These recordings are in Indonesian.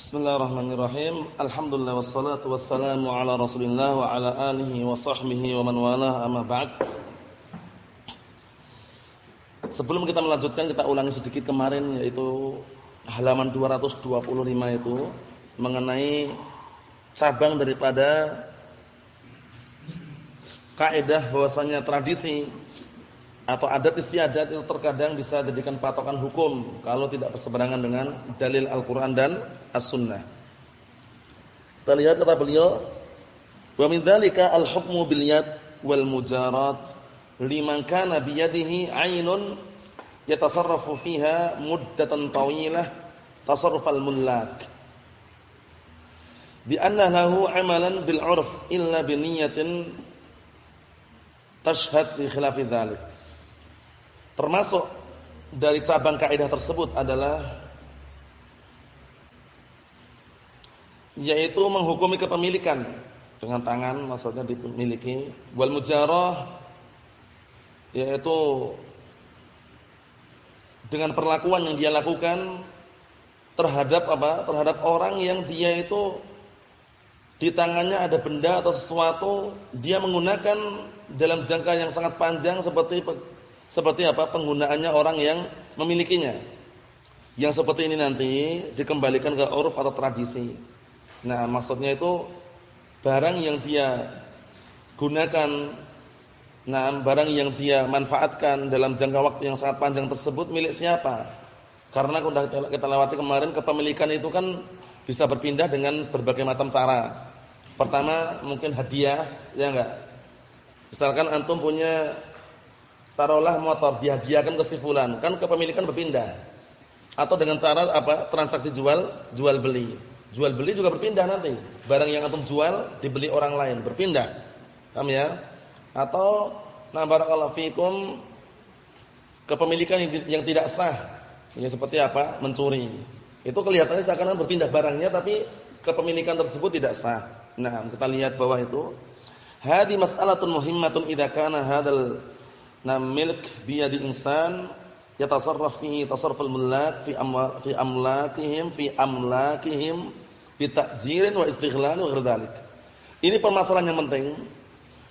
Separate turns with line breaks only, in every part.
Bismillahirrahmanirrahim. Alhamdulillah wassalatu wassalamu ala Rasulillah wa ala alihi wa sahbihi wa man walah amma ba'd. Sebelum kita melanjutkan kita ulangi sedikit kemarin yaitu halaman 225 itu mengenai cabang daripada kaidah bahwasanya tradisi atau adat istiadat itu terkadang bisa jadikan patokan hukum kalau tidak berseberangan dengan dalil Al-Qur'an dan As-Sunnah. Kita lihat kata beliau, "Wa min dzalika al-hukmu bil yad wal mujarat liman kana bi yadihi 'ainun yatasarrafu fiha muddatan tawilah tasarruf al-mullak." Bi anna lahu 'amalan bil 'urf illa bi niyyatin tashhad bi khilafi dzalik. Termasuk dari cabang kaidah tersebut adalah yaitu menghukumi kepemilikan dengan tangan maksudnya dimiliki wal mujarah yaitu dengan perlakuan yang dia lakukan terhadap apa? terhadap orang yang dia itu di tangannya ada benda atau sesuatu dia menggunakan dalam jangka yang sangat panjang seperti seperti apa penggunaannya orang yang memilikinya. Yang seperti ini nanti dikembalikan ke uruf atau tradisi. Nah, maksudnya itu barang yang dia gunakan nah barang yang dia manfaatkan dalam jangka waktu yang sangat panjang tersebut milik siapa? Karena sudah kita lewati kemarin kepemilikan itu kan bisa berpindah dengan berbagai macam cara. Pertama mungkin hadiah, ya enggak? Misalkan antum punya taruhlah motor dihadiahkan ke si fulan, kan kepemilikan berpindah. Atau dengan cara apa? transaksi jual jual beli. Jual beli juga berpindah nanti. Barang yang antum jual dibeli orang lain, berpindah. Paham ya? Atau na barakallahu fikum kepemilikan yang tidak sah. Ya seperti apa? Mencuri. Itu kelihatannya seakan-akan berpindah barangnya tapi kepemilikan tersebut tidak sah. Nah, kita lihat bawah itu. Hadi mas'alatun muhimmatun idza kana hadzal Nam milk biyadi insan yatasarraf fihi tasarruful mulak fi amwa fi amlakihim fi amlakihim bi ta'jirin wa istighlal wa ghairi Ini permasalahan yang penting.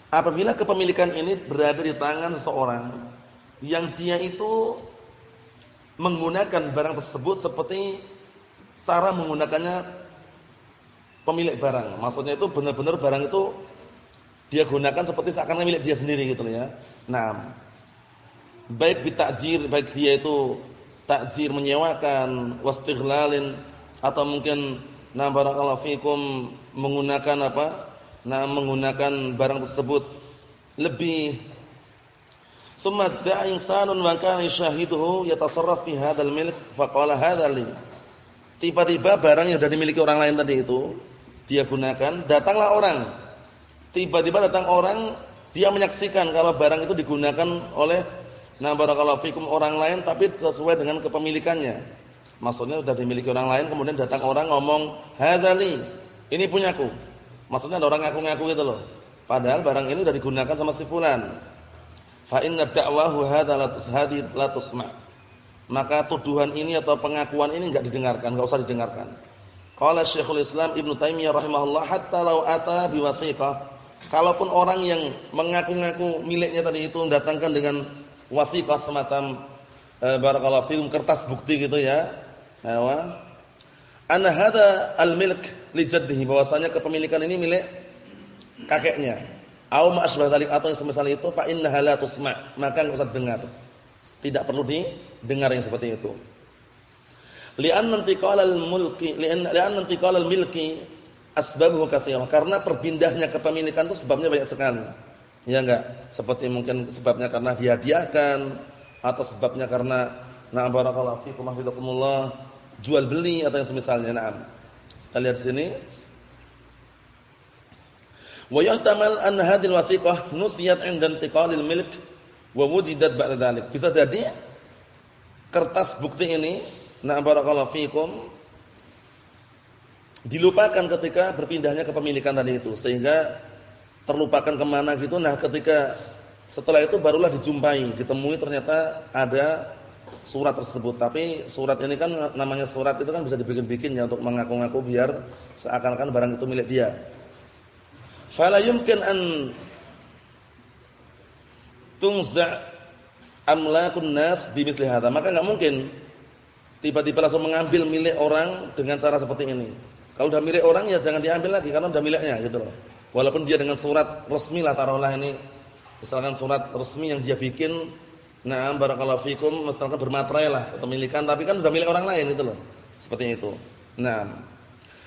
Apabila kepemilikan ini berada di tangan seseorang yang dia itu menggunakan barang tersebut seperti cara menggunakannya pemilik barang. Maksudnya itu benar-benar barang itu dia gunakan seperti seakan-akan milik dia sendiri gitu ya. Nah, baik bitakjir, baik dia itu takjir menyewakan, wastighlalin atau mungkin nah barakallahu fikum menggunakan apa? Nah, menggunakan barang tersebut lebih Summa ja'a insanun wa kana yashahiduhu yatasarraf fi hadzal milk faqala. Tiba-tiba barang yang sudah dimiliki orang lain tadi itu dia gunakan, datanglah orang Tiba-tiba datang orang, dia menyaksikan kalau barang itu digunakan oleh nah barakallahu fikum orang lain tapi sesuai dengan kepemilikannya. Maksudnya sudah dimiliki orang lain, kemudian datang orang ngomong, "Hadzali, ini punyaku." Maksudnya ada orang ngaku-ngaku gitu loh. Padahal barang ini sudah digunakan sama si fulan. Fa inna da'wahu hadza la tusma'. Maka tuduhan ini atau pengakuan ini enggak didengarkan, enggak usah didengarkan. Qala Syekhul Islam Ibnu Taimiyah rahimahullah hatta law ata biwasiqah Kalaupun orang yang mengaku-ngaku miliknya tadi itu mendatangkan dengan wasiqah semacam e, barakallahu fikum kertas bukti gitu ya. Awa. Anna hadza al-milk li jaddihi bahwasanya kepemilikan ini milik kakeknya. Au ma asbah dzalik atau yang semisal itu fa innaha la tusma, maka enggak usah dengar. Tidak perlu didengar yang seperti itu. Li'an intiqal al-mulki li'an intiqal al-milki asbabuhu katsirah karena perpindahnya kepemilikan itu sebabnya banyak sekali. Ya enggak? Seperti mungkin sebabnya karena dihadiahkan atau sebabnya karena na'am barakallahu fikum hafizakumullah jual beli atau yang semisalnya na'am. Kita lihat sini. Wa yahtamal an hadhihi wathiqah nusiyat 'inda intiqalil milk wa wujidat ba'da dhalik. Bisa jadi kertas bukti ini na'am barakallahu fikum dilupakan ketika berpindahnya kepemilikan tadi itu sehingga terlupakan ke mana gitu nah ketika setelah itu barulah dijumpai ditemui ternyata ada surat tersebut. Tapi surat ini kan namanya surat itu kan bisa dibikin-bikin ya untuk mengaku-ngaku biar seakan-akan barang itu milik dia. Fala yumkin an tungza amlakun nas bimithli hadza. Maka enggak mungkin tiba-tiba langsung mengambil milik orang dengan cara seperti ini. Kalau udah milik orang ya jangan diambil lagi karena udah miliknya gitu loh. Walaupun dia dengan surat resmi lah taruhlah ini misalkan surat resmi yang dia bikin nah barakallahu fikum misalkan bermaterai lah kepemilikan tapi kan udah milik orang lain itu loh. Seperti itu. Nah,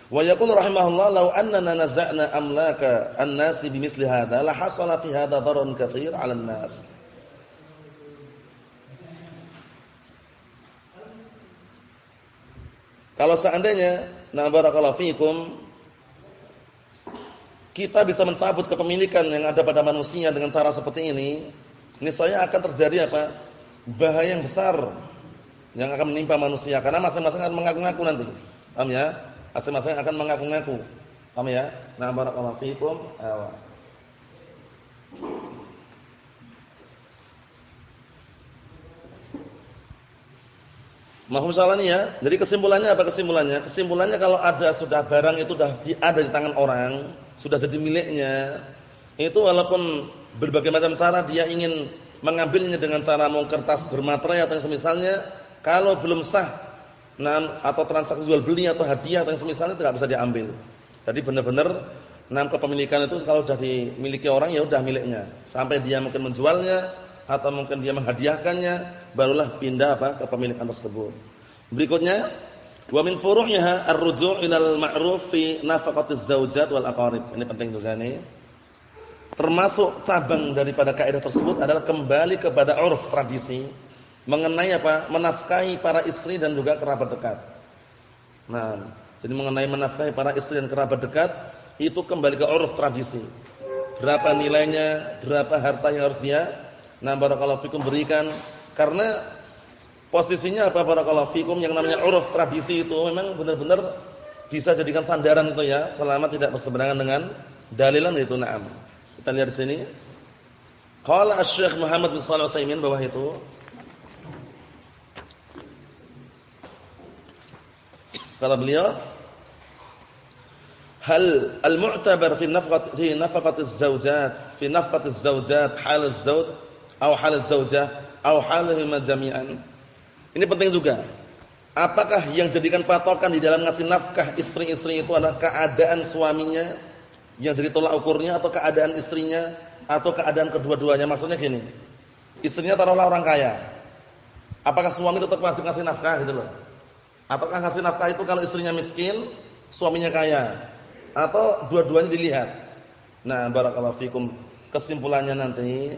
wa yaqulu rahimahullah law annana naza'na amlaka an-nas bimithli hadza la hasala fi hadza dararun katsir 'ala an-nas. Kalau seandainya na barakallahu fikum kita bisa mencabut kepemilikan yang ada pada manusia dengan cara seperti ini, niscaya akan terjadi apa? bahaya yang besar yang akan menimpa manusia karena masing-masing akan mengaku-ngaku nanti. Paham ya? Masing-masing akan mengaku-ngaku. Paham ya? Nah, barakallahu fikum. Mahum salah ya. Jadi kesimpulannya apa kesimpulannya? Kesimpulannya kalau ada sudah barang itu sudah ada di tangan orang, sudah jadi miliknya, itu walaupun berbagai macam cara dia ingin mengambilnya dengan cara mau kertas bermaterai atau yang semisalnya, kalau belum sah nah, atau transaksi jual beli atau hadiah atau yang semisalnya tidak bisa diambil. Jadi benar-benar nah kepemilikan itu kalau sudah dimiliki orang ya sudah miliknya. Sampai dia mungkin menjualnya atau mungkin dia menghadiahkannya, barulah pindah apa kepemilikan tersebut. Berikutnya, wa min furu'iha ar-ruju' ila al-ma'ruf fi nafaqatiz zaujat wal aqarib. Ini penting juga nih. Termasuk cabang daripada kaidah tersebut adalah kembali kepada uruf tradisi mengenai apa? menafkahi para istri dan juga kerabat dekat. Nah, jadi mengenai menafkahi para istri dan kerabat dekat itu kembali ke uruf tradisi. Berapa nilainya, berapa harta yang harus dia Nah, barakallahu fikum berikan karena posisinya apa barakallahu fikum yang namanya uruf tradisi itu memang benar-benar bisa jadikan sandaran itu ya, selama tidak berseberangan dengan dalilan itu na'am. Kita lihat di sini. Qala Asy-Syaikh Muhammad bin Shalih Al-Utsaimin bahwa itu kata beliau hal al-mu'tabar fi nafqat fi nafaqatiz zawjat fi nafqatiz zawjat hal az-zawj au hal zaujah au halihima jami'an. Ini penting juga. Apakah yang jadikan patokan di dalam ngasih nafkah istri-istri itu adalah keadaan suaminya yang jadi tolak ukurnya atau keadaan istrinya atau keadaan kedua-duanya? Maksudnya gini. Istrinya taruhlah orang kaya. Apakah suami tetap wajib ngasih nafkah gitu loh? Ataukah ngasih nafkah itu kalau istrinya miskin, suaminya kaya? Atau dua-duanya dilihat? Nah, barakallahu fikum. Kesimpulannya nanti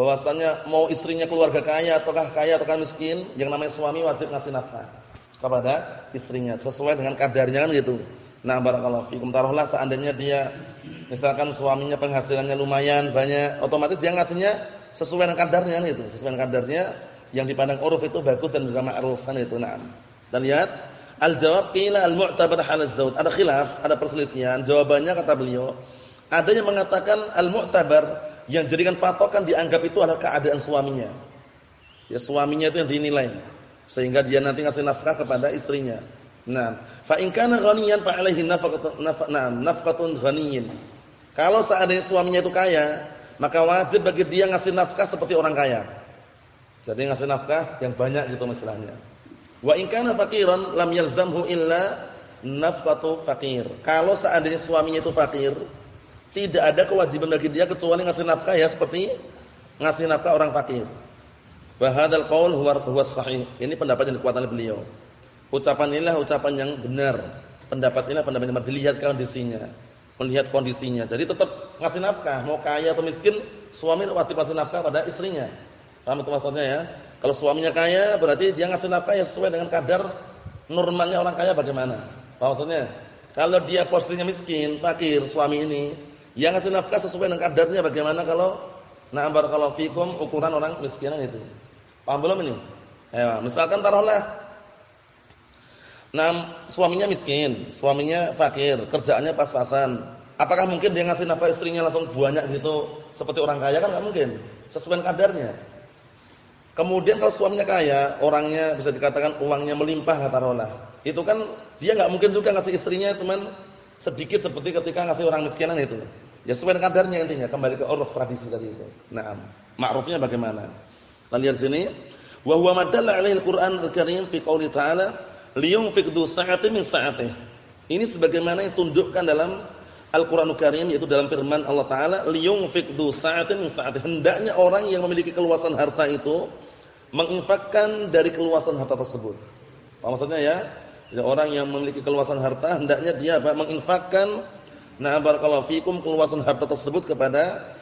bahwasanya mau istrinya keluarga kaya ataukah kaya ataukah miskin, yang namanya suami wajib ngasih nafkah kepada istrinya sesuai dengan kadarnya kan gitu. Nah, barakallahu fikum. Taruhlah seandainya dia misalkan suaminya penghasilannya lumayan banyak, otomatis dia ngasihnya sesuai dengan kadarnya kan gitu, sesuai dengan kadarnya yang dipandang uruf itu bagus dan juga ma'ruf kan itu. Nah. Dan lihat al-jawab qila al-mu'tabar hal az-zawj. Ada khilaf, ada perselisihan. Jawabannya kata beliau, ada yang mengatakan al-mu'tabar yang jadikan patokan dianggap itu adalah keadaan suaminya. Ya suaminya itu yang dinilai sehingga dia nanti ngasih nafkah kepada istrinya. Nah, fa in kana ghaniyan fa alaihi nafqatun ghaniyin. Kalau seandainya suaminya itu kaya, maka wajib bagi dia ngasih nafkah seperti orang kaya. Jadi ngasih nafkah yang banyak gitu istilahnya. Wa in kana faqiran lam yalzamhu illa nafqatu faqir. Kalau seandainya suaminya itu fakir, tidak ada kewajiban bagi dia kecuali ngasih nafkah ya seperti ngasih nafkah orang fakir. Wa hadzal qaul huwa sahih. Ini pendapat yang dikuatkan oleh beliau. Ucapan inilah ucapan yang benar. Pendapat inilah pendapat yang dilihat kondisinya. Melihat kondisinya. Jadi tetap ngasih nafkah, mau kaya atau miskin, suami wajib ngasih nafkah pada istrinya. Paham itu maksudnya ya? Kalau suaminya kaya berarti dia ngasih nafkah ya sesuai dengan kadar normalnya orang kaya bagaimana? Maksudnya? Kalau dia posisinya miskin, fakir, suami ini yang ngasih nafkah sesuai dengan kadarnya bagaimana kalau na'am barakallahu fikum ukuran orang miskinan itu. Paham belum ini? Ya, misalkan taruhlah Nah, suaminya miskin, suaminya fakir, kerjaannya pas-pasan. Apakah mungkin dia ngasih nafkah istrinya langsung banyak gitu seperti orang kaya kan enggak mungkin. Sesuai kadarnya. Kemudian kalau suaminya kaya, orangnya bisa dikatakan uangnya melimpah kata Rola. Itu kan dia nggak mungkin juga ngasih istrinya cuman sedikit seperti ketika ngasih orang miskinan itu. Ya sesuai kadarnya intinya, kembali ke uruf tradisi tadi itu. Nah, ma'rufnya bagaimana? Kita lihat sini, wa huwa madalla 'alaihi al-Qur'an al-Karim fi qouli ta'ala, liyunfiq dzu min sa'atihi. Ini sebagaimana yang tundukkan dalam Al-Qur'anul Karim yaitu dalam firman Allah taala liyunfiq dzu sa'atin min sa'atihi. Hendaknya orang yang memiliki keluasan harta itu menginfakkan dari keluasan harta tersebut. Apa maksudnya ya? Jadi orang yang memiliki keluasan harta hendaknya dia apa? menginfakkan nah barakallahu fikum keluasan harta tersebut kepada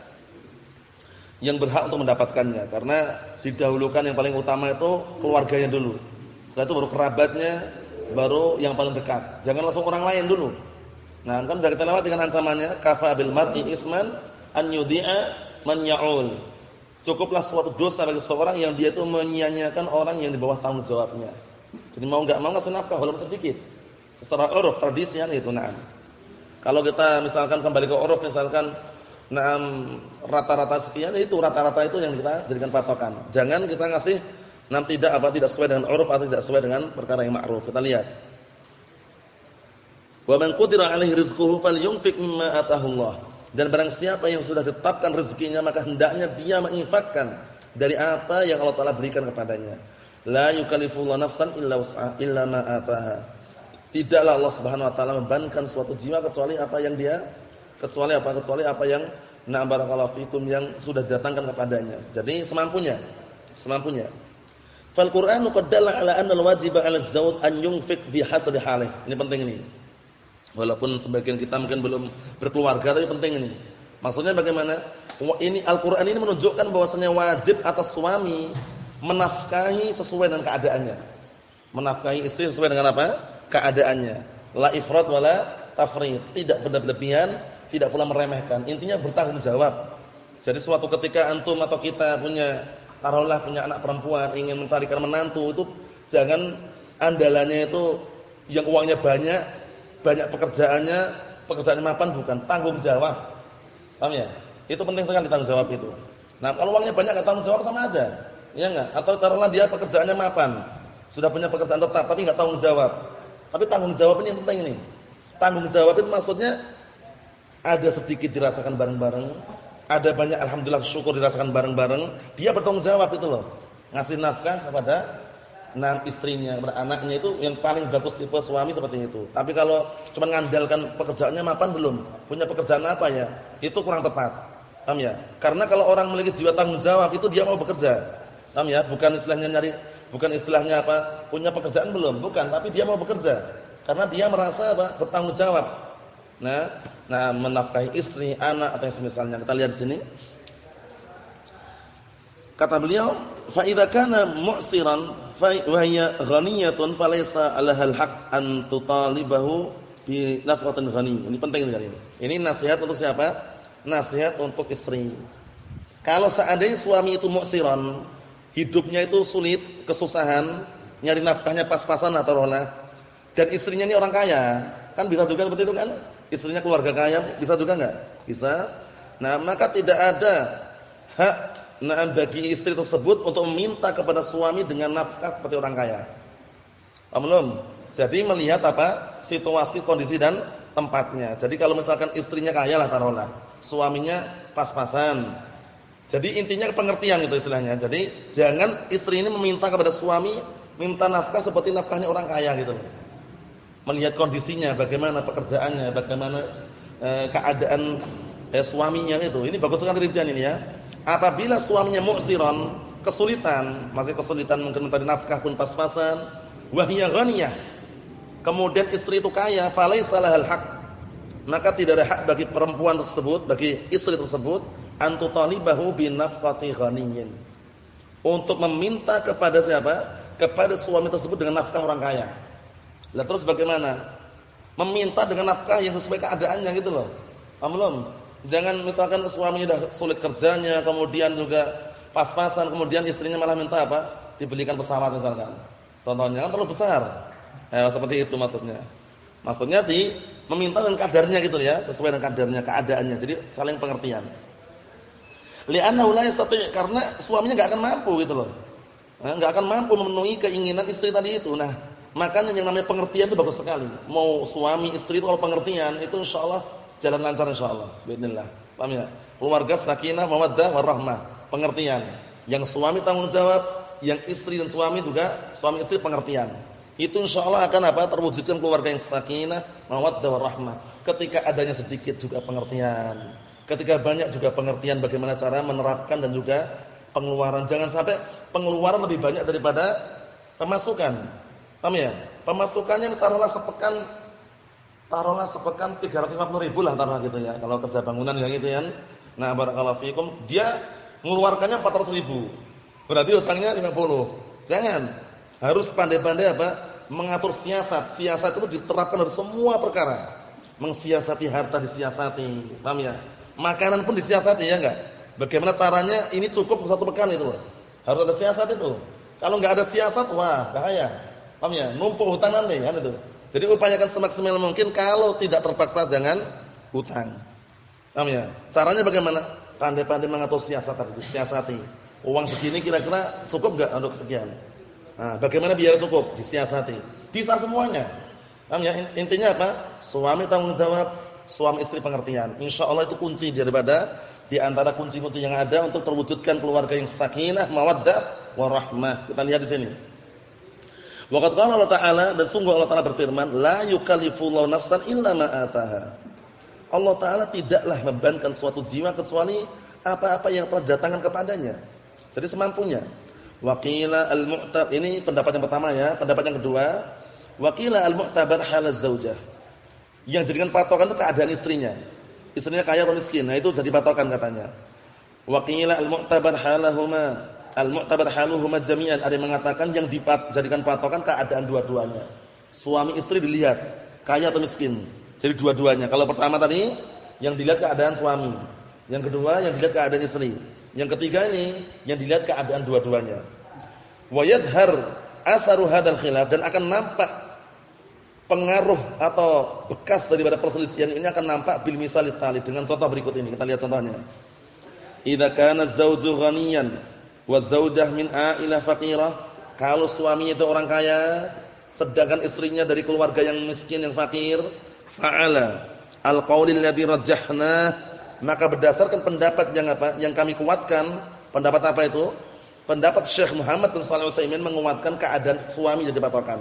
yang berhak untuk mendapatkannya karena didahulukan yang paling utama itu keluarganya dulu. Setelah itu baru kerabatnya, baru yang paling dekat. Jangan langsung orang lain dulu. Nah, kan sudah kita lewat dengan ancamannya kafa bil mar'i isman an yudi'a man ya'ul. Cukuplah suatu dosa bagi seorang yang dia itu menyia-nyiakan orang yang di bawah tanggung jawabnya. Jadi mau enggak mau ngasih nafkah walaupun sedikit. Secara uruf tradisi kan itu na'am. Kalau kita misalkan kembali ke uruf misalkan na'am rata-rata sekian itu rata-rata itu yang kita jadikan patokan. Jangan kita ngasih nam tidak apa tidak sesuai dengan uruf atau tidak sesuai dengan perkara yang ma'ruf. Kita lihat. Wa man qudira 'alaihi rizquhu falyunfiq mimma ataahu Allah. Dan barang siapa yang sudah ditetapkan rezekinya maka hendaknya dia menginfakkan dari apa yang Allah Taala berikan kepadanya. La yukallifullahu nafsan illa wus'aha illa ma ataaha. Tidaklah Allah Subhanahu wa taala membebankan suatu jiwa kecuali apa yang dia kecuali apa kecuali apa yang na barakallahu fikum yang sudah didatangkan kepadanya. Jadi semampunya. Semampunya. Fal Qur'anu qad dalla ala anna al-wajiba 'ala az-zawj an yunfiq bi halih. Ini penting ini. Walaupun sebagian kita mungkin belum berkeluarga tapi penting ini. Maksudnya bagaimana? Ini Al-Qur'an ini menunjukkan bahwasanya wajib atas suami menafkahi sesuai dengan keadaannya. Menafkahi istri sesuai dengan apa? Keadaannya. La ifrat wala tafrid. Tidak berlebihan, tidak pula meremehkan. Intinya bertanggung jawab. Jadi suatu ketika antum atau kita punya taruhlah punya anak perempuan ingin mencarikan menantu itu jangan andalannya itu yang uangnya banyak banyak pekerjaannya, pekerjaannya mapan bukan, tanggung jawab. Paham ya? Itu penting sekali tanggung jawab itu. Nah, kalau uangnya banyak enggak tanggung jawab sama aja. Iya enggak? Atau taruhlah dia pekerjaannya mapan. Sudah punya pekerjaan tetap tapi enggak tanggung jawab. Tapi tanggung jawab ini yang penting ini. Tanggung jawab itu maksudnya ada sedikit dirasakan bareng-bareng, ada banyak alhamdulillah syukur dirasakan bareng-bareng, dia bertanggung jawab itu loh. Ngasih nafkah kepada nah istrinya, anaknya itu yang paling bagus tipe suami seperti itu. Tapi kalau cuma ngandalkan pekerjaannya mapan belum, punya pekerjaan apa ya? Itu kurang tepat. Paham ya? Karena kalau orang memiliki jiwa tanggung jawab itu dia mau bekerja. Paham ya? Bukan istilahnya nyari bukan istilahnya apa? Punya pekerjaan belum? Bukan, tapi dia mau bekerja. Karena dia merasa apa? bertanggung jawab. Nah, nah menafkahi istri, anak atau yang semisalnya. Kita lihat di sini. Kata beliau, fa idza kana mu'siran fa hiya ghaniyatun falaysa 'alaha al-haq an tutalibahu bi nafqatin ghani. Ini penting sekali ini. Ini nasihat untuk siapa? Nasihat untuk istri. Kalau seandainya suami itu mu'siran, hidupnya itu sulit, kesusahan, nyari nafkahnya pas-pasan atau rohlah. Dan istrinya ini orang kaya, kan bisa juga seperti itu kan? Istrinya keluarga kaya, bisa juga enggak? Bisa. Nah, maka tidak ada hak nah bagi istri tersebut untuk meminta kepada suami dengan nafkah seperti orang kaya. Belum? Jadi melihat apa? Situasi, kondisi dan tempatnya. Jadi kalau misalkan istrinya kaya lah taruhlah, suaminya pas-pasan. Jadi intinya pengertian itu istilahnya. Jadi jangan istri ini meminta kepada suami minta nafkah seperti nafkahnya orang kaya gitu. Melihat kondisinya, bagaimana pekerjaannya, bagaimana eh, keadaan eh, suaminya itu. Ini bagus sekali rincian ini ya apabila suaminya mu'siran, kesulitan, masih kesulitan mungkin mencari nafkah pun pas-pasan, wa hiya ghaniyah. Kemudian istri itu kaya, falaisa lahal haq. Maka tidak ada hak bagi perempuan tersebut, bagi istri tersebut antu talibahu bi nafqati ghaniyin. Untuk meminta kepada siapa? Kepada suami tersebut dengan nafkah orang kaya. Lah terus bagaimana? Meminta dengan nafkah yang sesuai keadaannya gitu loh. Paham Jangan misalkan suaminya sudah sulit kerjanya, kemudian juga pas-pasan, kemudian istrinya malah minta apa? Dibelikan pesawat misalkan. Contohnya kan terlalu besar. Eh, seperti itu maksudnya. Maksudnya di meminta dengan kadarnya gitu ya, sesuai dengan kadarnya, keadaannya. Jadi saling pengertian. Li'annahu la yastati' karena suaminya enggak akan mampu gitu loh. enggak akan mampu memenuhi keinginan istri tadi itu. Nah, makanya yang namanya pengertian itu bagus sekali. Mau suami istri itu kalau pengertian itu insyaallah jalan lancar insyaallah. Bismillah. Paham ya? Keluarga sakinah, mawaddah, warahmah. Pengertian. Yang suami tanggung jawab, yang istri dan suami juga suami istri pengertian. Itu insyaallah akan apa? Terwujudkan keluarga yang sakinah, mawaddah, warahmah. Ketika adanya sedikit juga pengertian. Ketika banyak juga pengertian bagaimana cara menerapkan dan juga pengeluaran. Jangan sampai pengeluaran lebih banyak daripada pemasukan. Paham ya? Pemasukannya taruhlah sepekan taruhlah sepekan 350 ribu lah taruhlah gitu ya. Kalau kerja bangunan ya gitu ya. Nah, barakallahu fikum, dia mengeluarkannya 400 ribu. Berarti utangnya 50. Jangan. Harus pandai-pandai apa? Mengatur siasat. Siasat itu diterapkan dari semua perkara. Mensiasati harta disiasati. Paham ya? Makanan pun disiasati ya enggak? Bagaimana caranya? Ini cukup satu pekan itu. Harus ada siasat itu. Kalau enggak ada siasat, wah bahaya. Paham ya? Numpuk hutang nanti kan itu. Jadi upayakan semaksimal mungkin kalau tidak terpaksa jangan hutang. Paham ya? Caranya bagaimana? Pandai-pandai mengatur siasat tadi, siasati. Uang segini kira-kira cukup enggak untuk sekian? Nah, bagaimana biar cukup? Disiasati. Bisa semuanya. Paham ya? Intinya apa? Suami tanggung jawab, suami istri pengertian. Insyaallah itu kunci daripada di antara kunci-kunci yang ada untuk terwujudkan keluarga yang sakinah, mawaddah, warahmah. Kita lihat di sini. Waqad qala Allah Ta'ala dan sungguh Allah Ta'ala berfirman, la yukallifullahu nafsan illa ma ataha. Allah Ta'ala tidaklah membebankan suatu jiwa kecuali apa-apa yang telah datangkan kepadanya. Jadi semampunya. Waqila al-mu'tab ini pendapat yang pertama ya, pendapat yang kedua, waqila al-mu'tabar hal zaujah. Yang jadikan patokan itu keadaan istrinya. Istrinya kaya atau miskin. Nah, itu jadi patokan katanya. Waqila al-mu'tabar halahuma Al-mu'tabar haluhuma jami'an. Ada yang mengatakan yang dijadikan patokan keadaan dua-duanya. Suami istri dilihat kaya atau miskin. Jadi dua-duanya. Kalau pertama tadi yang dilihat keadaan suami. Yang kedua yang dilihat keadaan istri. Yang ketiga ini yang dilihat keadaan dua-duanya. Wa yadhhar atharu hadzal khilaf dan akan nampak pengaruh atau bekas daripada perselisihan ini akan nampak bil misal tali dengan contoh berikut ini. Kita lihat contohnya. Idza kana zawju ghaniyan wa zaujah min a'ilah faqirah kalau suaminya itu orang kaya sedangkan istrinya dari keluarga yang miskin yang fakir fa'ala al-qaulil ladzi rajjahna maka berdasarkan pendapat yang apa yang kami kuatkan pendapat apa itu pendapat Syekh Muhammad bin Shalih Utsaimin menguatkan keadaan suami jadi patokan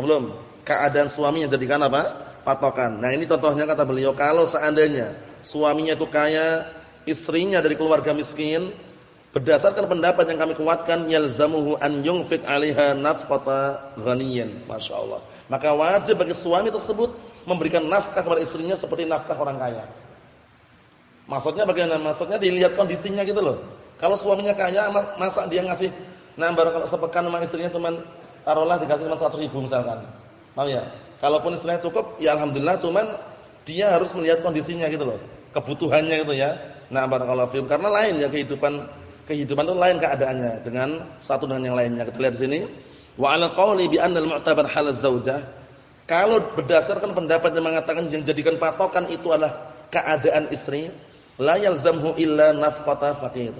belum keadaan suami yang jadikan apa patokan nah ini contohnya kata beliau kalau seandainya suaminya itu kaya istrinya dari keluarga miskin Berdasarkan pendapat yang kami kuatkan yalzamuhu an yunfik 'alaiha nafqata ghaniyan. Masyaallah. Maka wajib bagi suami tersebut memberikan nafkah kepada istrinya seperti nafkah orang kaya. Maksudnya bagaimana? Maksudnya dilihat kondisinya gitu loh. Kalau suaminya kaya, masa dia ngasih nah baru kalau sepekan sama istrinya cuman taruhlah dikasih cuma 100 ribu misalkan. Paham ya? Kalaupun istrinya cukup, ya alhamdulillah cuman dia harus melihat kondisinya gitu loh. Kebutuhannya gitu ya. Nah, barakallahu fiikum karena lain ya kehidupan kehidupan itu lain keadaannya dengan satu dengan yang lainnya. Kita lihat di sini. Wa 'ala qawli bi anna al-mu'tabar hal zaujah. Kalau berdasarkan pendapat yang mengatakan yang jadikan patokan itu adalah keadaan istri, la yalzamhu illa nafqata faqir.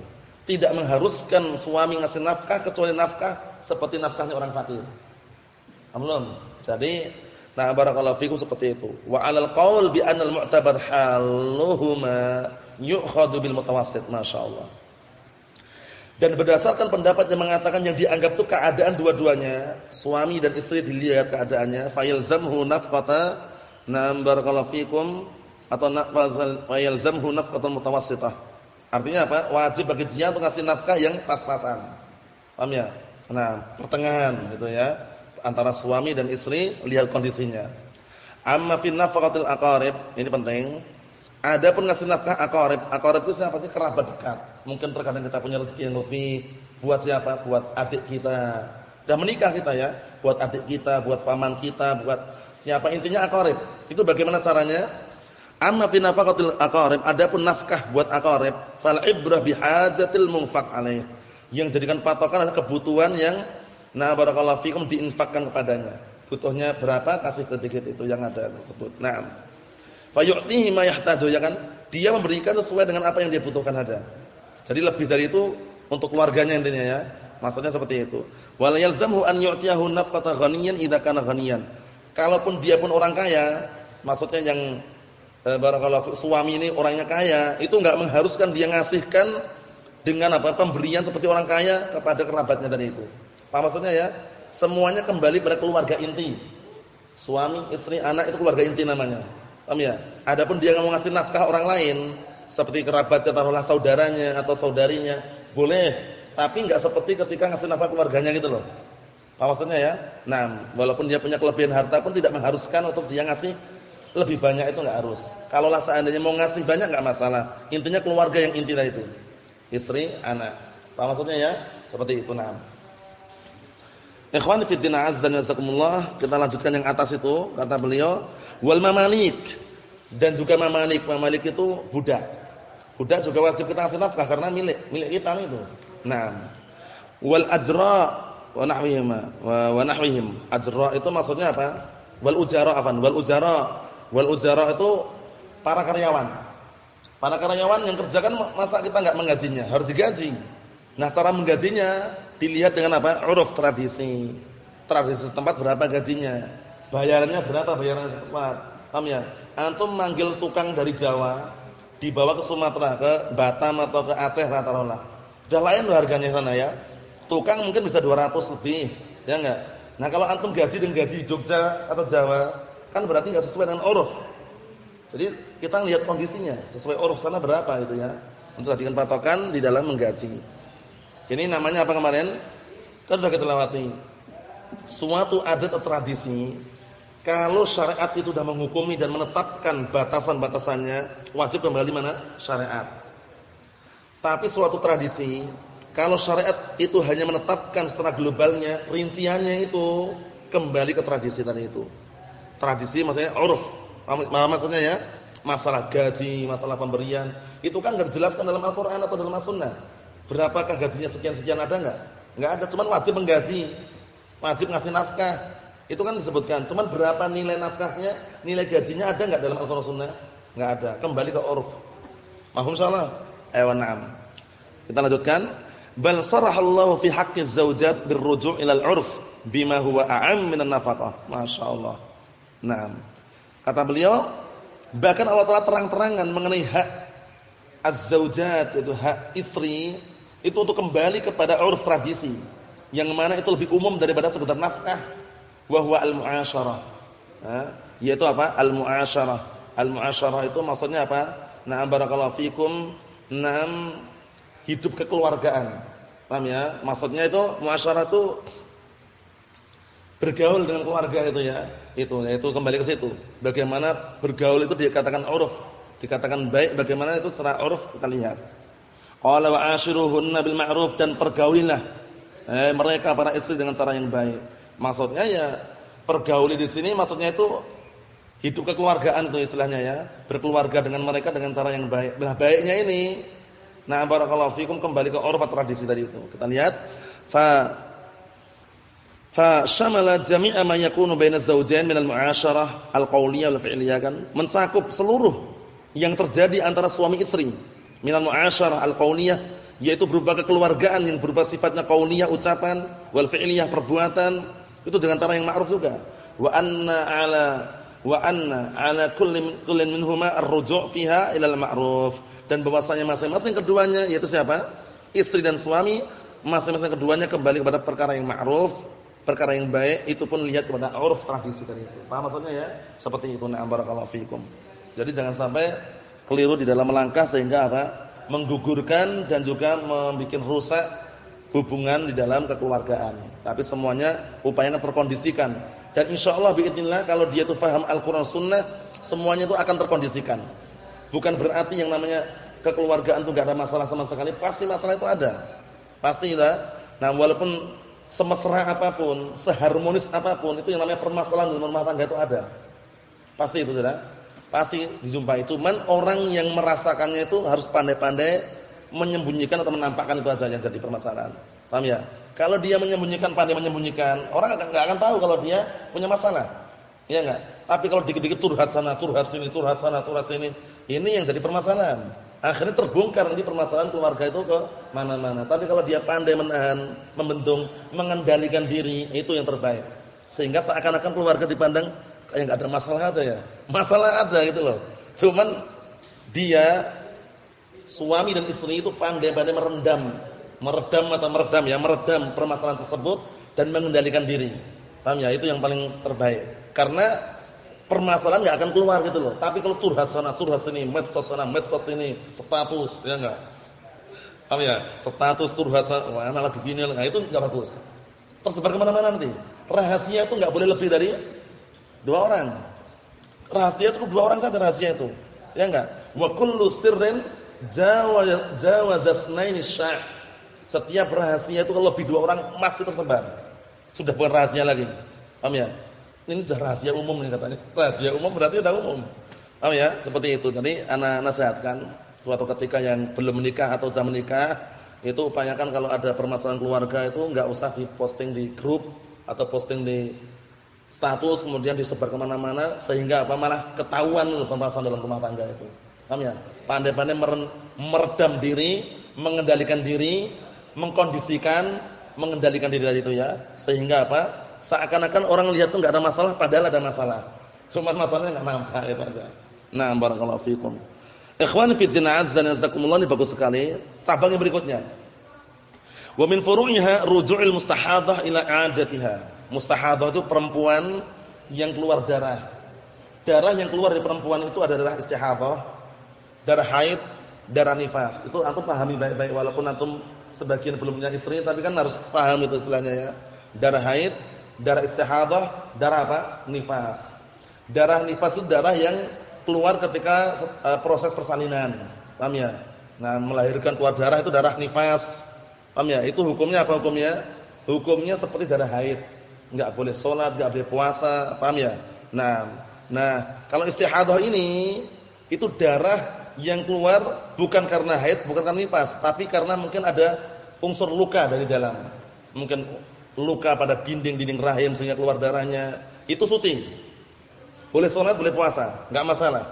Tidak mengharuskan suami ngasih nafkah kecuali nafkah seperti nafkahnya orang fakir. Belum. Jadi, nah barakallahu fikum seperti itu. Wa 'alal qaul bi anna al-mu'tabar haluhuma yu'khadhu bil mutawassit, masyaallah. Dan berdasarkan pendapat yang mengatakan yang dianggap itu keadaan dua-duanya, suami dan istri dilihat keadaannya, fayalzamhu nafqata nam barakallahu fikum atau fayalzamhu nafqatan mutawassithah. Artinya apa? Wajib bagi dia untuk ngasih nafkah yang pas-pasan. Paham ya? Nah, pertengahan gitu ya. Antara suami dan istri lihat kondisinya. Amma fi nafqatil aqarib, ini penting. Ada pun ngasih nafkah aqarib. Aqarib itu siapa sih? Kerabat dekat. Mungkin terkadang kita punya rezeki yang lebih buat siapa? Buat adik kita. Dan menikah kita ya, buat adik kita, buat paman kita, buat siapa intinya aqarib. Itu bagaimana caranya? Amma fi nafaqatil aqarib, adapun nafkah buat aqarib, fal ibrah bihajatil munfaq alaih. Yang jadikan patokan adalah kebutuhan yang na barakallahu fikum diinfakkan kepadanya. Butuhnya berapa? Kasih sedikit itu yang ada tersebut. Nah, Fayu'tihi ma yahtaju ya kan? Dia memberikan sesuai dengan apa yang dia butuhkan saja. Jadi lebih dari itu untuk keluarganya intinya ya. Maksudnya seperti itu. Wal yalzamhu an yu'tiyahu nafqata ghaniyan idza kana ghaniyan. Kalaupun dia pun orang kaya, maksudnya yang eh, suami ini orangnya kaya, itu enggak mengharuskan dia ngasihkan dengan apa? pemberian seperti orang kaya kepada kerabatnya dari itu. Apa maksudnya ya? Semuanya kembali pada keluarga inti. Suami, istri, anak itu keluarga inti namanya. Paham ya? Adapun dia enggak mau ngasih nafkah orang lain, seperti kerabatnya taruhlah saudaranya atau saudarinya, boleh tapi enggak seperti ketika ngasih nafkah keluarganya gitu loh. Apa maksudnya ya? Nah, walaupun dia punya kelebihan harta pun tidak mengharuskan untuk dia ngasih lebih banyak itu enggak harus. Kalau lah seandainya mau ngasih banyak enggak masalah. Intinya keluarga yang inti lah itu. Istri, anak. Apa maksudnya ya? Seperti itu, nah. Ikhwan fi din azza jazakumullah, kita lanjutkan yang atas itu, kata beliau, wal mamalik dan juga mamalik. Mamalik itu budak. Budak juga wajib kita kasih nafkah karena milik, milik kita itu. Nah, wal ajra wa nahwihim wa nahwihim. Ajra itu maksudnya apa? Wal ujara afan, wal ujara. Wal ujara itu para karyawan. Para karyawan yang kerja kan masa kita enggak menggajinya, harus digaji. Nah, cara menggajinya dilihat dengan apa? Uruf tradisi. Tradisi setempat berapa gajinya? Bayarannya berapa bayaran setempat? Paham ya? Antum manggil tukang dari Jawa dibawa ke Sumatera, ke Batam atau ke Aceh rata-rata Sudah lain loh harganya sana ya. Tukang mungkin bisa 200 lebih, ya enggak? Nah, kalau antum gaji dengan gaji Jogja atau Jawa, kan berarti enggak sesuai dengan uruf. Jadi kita lihat kondisinya, sesuai uruf sana berapa itu ya. Untuk jadikan patokan di dalam menggaji. Ini namanya apa kemarin? Kan sudah kita lewati. Suatu adat atau tradisi kalau syariat itu sudah menghukumi dan menetapkan batasan-batasannya, wajib kembali mana? Syariat. Tapi suatu tradisi, kalau syariat itu hanya menetapkan secara globalnya, rinciannya itu kembali ke tradisi tadi itu. Tradisi maksudnya uruf. Maksudnya ya, masalah gaji, masalah pemberian, itu kan enggak dijelaskan dalam Al-Qur'an atau dalam As-Sunnah. Berapakah gajinya sekian-sekian ada enggak? Enggak ada, cuman wajib menggaji. Wajib ngasih nafkah. Itu kan disebutkan, cuman berapa nilai nafkahnya, nilai gajinya ada enggak dalam Al-Qur'an Sunnah? Enggak ada. Kembali ke uruf. Mahum salah. Na'am. Kita lanjutkan. Bal sarahallahu fi haqqi zaujat birruju' ila al-'urf bima huwa a'am minan nafaqah. Masyaallah. Naam. Kata beliau, bahkan Allah Taala terang-terangan mengenai hak az-zaujat itu hak istri itu untuk kembali kepada uruf tradisi yang mana itu lebih umum daripada sekedar nafkah wa huwa al-mu'asyarah. yaitu apa? Al-mu'asyarah. Al-mu'asyarah itu maksudnya apa? Na'am barakallahu fikum enam hidup kekeluargaan. Paham ya? Maksudnya itu muasyarah itu bergaul dengan keluarga itu ya. Itu yaitu kembali ke situ. Bagaimana bergaul itu dikatakan uruf, dikatakan baik bagaimana itu secara uruf kita lihat. Qala wa ashiruhunna bil ma'ruf dan pergaulilah eh, mereka para istri dengan cara yang baik. Maksudnya ya pergauli di sini maksudnya itu Hidup kekeluargaan itu istilahnya ya. Berkeluarga dengan mereka dengan cara yang baik. Nah, baiknya ini nah barakallahu fikum kembali ke urf tradisi tadi itu. Kita lihat fa fa syamala jami'a ma yakunu baina zawjain min al-mu'asyarah al-qauliyah wal fi'liyah kan? Mencakup seluruh yang terjadi antara suami istri min al-mu'asyarah al-qauliyah yaitu berupa kekeluargaan yang berupa sifatnya qauliyah ucapan wal fi'liyah perbuatan itu dengan cara yang ma'ruf juga. Wa anna 'ala wa anna ala kulli kullin minhuma ar-ruju' fiha ila al-ma'ruf dan bahwasanya masing-masing keduanya yaitu siapa? Istri dan suami masing-masing keduanya kembali kepada perkara yang ma'ruf, perkara yang baik itu pun lihat kepada uruf tradisi tadi itu. Paham maksudnya ya? Seperti itu na barakallahu fikum. Jadi jangan sampai keliru di dalam melangkah sehingga apa? menggugurkan dan juga membuat rusak hubungan di dalam kekeluargaan. Tapi semuanya upayanya terkondisikan dan insya Allah biidznillah kalau dia itu faham Al-Qur'an Sunnah, semuanya itu akan terkondisikan. Bukan berarti yang namanya kekeluargaan itu enggak ada masalah sama sekali, pasti masalah itu ada. Pasti lah. Nah, walaupun semesra apa pun, seharmonis apa pun, itu yang namanya permasalahan dalam rumah tangga itu ada. Pasti itu sudah. Pasti dijumpai. Cuman orang yang merasakannya itu harus pandai-pandai menyembunyikan atau menampakkan itu aja yang jadi permasalahan. Paham ya? Kalau dia menyembunyikan, pandai menyembunyikan, orang enggak akan tahu kalau dia punya masalah. Iya enggak? Tapi kalau dikit-dikit curhat sana, curhat sini, curhat sana, curhat sini, ini yang jadi permasalahan. Akhirnya terbongkar nanti permasalahan keluarga itu ke mana-mana. Tapi kalau dia pandai menahan, membendung, mengendalikan diri, itu yang terbaik. Sehingga seakan-akan keluarga dipandang kayak enggak ada masalah aja ya. Masalah ada gitu loh. Cuman dia suami dan istri itu pandai-pandai merendam, meredam atau meredam ya, meredam permasalahan tersebut dan mengendalikan diri. Paham ya? Itu yang paling terbaik. Karena permasalahan nggak akan keluar gitu loh. Tapi kalau curhat sana, curhat sini, medsos sana, medsos sini, status, ya enggak? Paham ya? Status curhat sana, wah gini, nah itu enggak bagus. Tersebar ke mana-mana nanti. Rahasia itu enggak boleh lebih dari dua orang. Rahasia itu dua orang saja rahasia itu. Ya enggak? Wa kullu sirrin jawazatnaini sya'. Setiap rahasia itu kalau lebih dua orang masih tersebar. Sudah bukan rahasia lagi. Paham ya? Ini sudah rahasia umum nih katanya. Rahasia umum berarti sudah umum. Oh ya, seperti itu. Jadi anak nasihatkan suatu ketika yang belum menikah atau sudah menikah, itu upayakan kalau ada permasalahan keluarga itu enggak usah diposting di grup atau posting di status kemudian disebar ke mana mana sehingga apa malah ketahuan permasalahan dalam rumah tangga itu. Paham ya? Pandai-pandai meredam diri, mengendalikan diri, mengkondisikan, mengendalikan diri dari itu ya. Sehingga apa? Seakan-akan orang lihat tuh enggak ada masalah padahal ada masalah. Cuma masalahnya enggak nampak itu aja. Nah, barakallahu fikum. Ikhwani fi din azza jazakumullah ini bagus sekali. Cabang yang berikutnya. Wa min furu'iha ruju'il mustahadah ila 'adatiha. Mustahadah itu perempuan yang keluar darah. Darah yang keluar dari perempuan itu ada darah istihadah, darah haid, darah nifas. Itu antum pahami baik-baik walaupun antum sebagian belum punya istri tapi kan harus paham itu istilahnya ya. Darah haid, darah istihadah, darah apa? Nifas. Darah nifas itu darah yang keluar ketika uh, proses persalinan. Paham ya? Nah, melahirkan keluar darah itu darah nifas. Paham ya? Itu hukumnya apa hukumnya? Hukumnya seperti darah haid. Enggak boleh sholat, enggak boleh puasa, paham ya? Nah, nah, kalau istihadah ini itu darah yang keluar bukan karena haid, bukan karena nifas, tapi karena mungkin ada unsur luka dari dalam. Mungkin luka pada dinding-dinding rahim sehingga keluar darahnya, itu suci. Boleh sholat, boleh puasa, enggak masalah.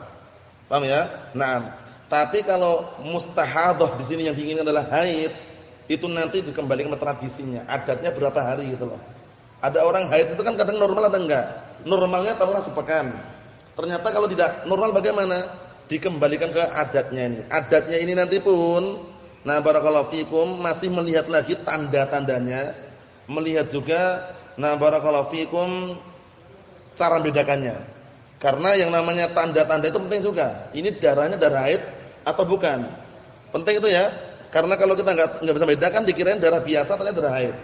Paham ya? Nah, tapi kalau mustahadah di sini yang diinginkan adalah haid, itu nanti dikembalikan ke tradisinya. Adatnya berapa hari gitu loh. Ada orang haid itu kan kadang normal ada enggak? Normalnya taruhlah sepekan. Ternyata kalau tidak normal bagaimana? Dikembalikan ke adatnya ini. Adatnya ini nanti pun nah barakallahu fikum masih melihat lagi tanda-tandanya melihat juga nah barakallahu fikum cara membedakannya. Karena yang namanya tanda-tanda itu penting juga. Ini darahnya darah haid atau bukan? Penting itu ya. Karena kalau kita nggak nggak bisa bedakan dikirain darah biasa ternyata darah haid.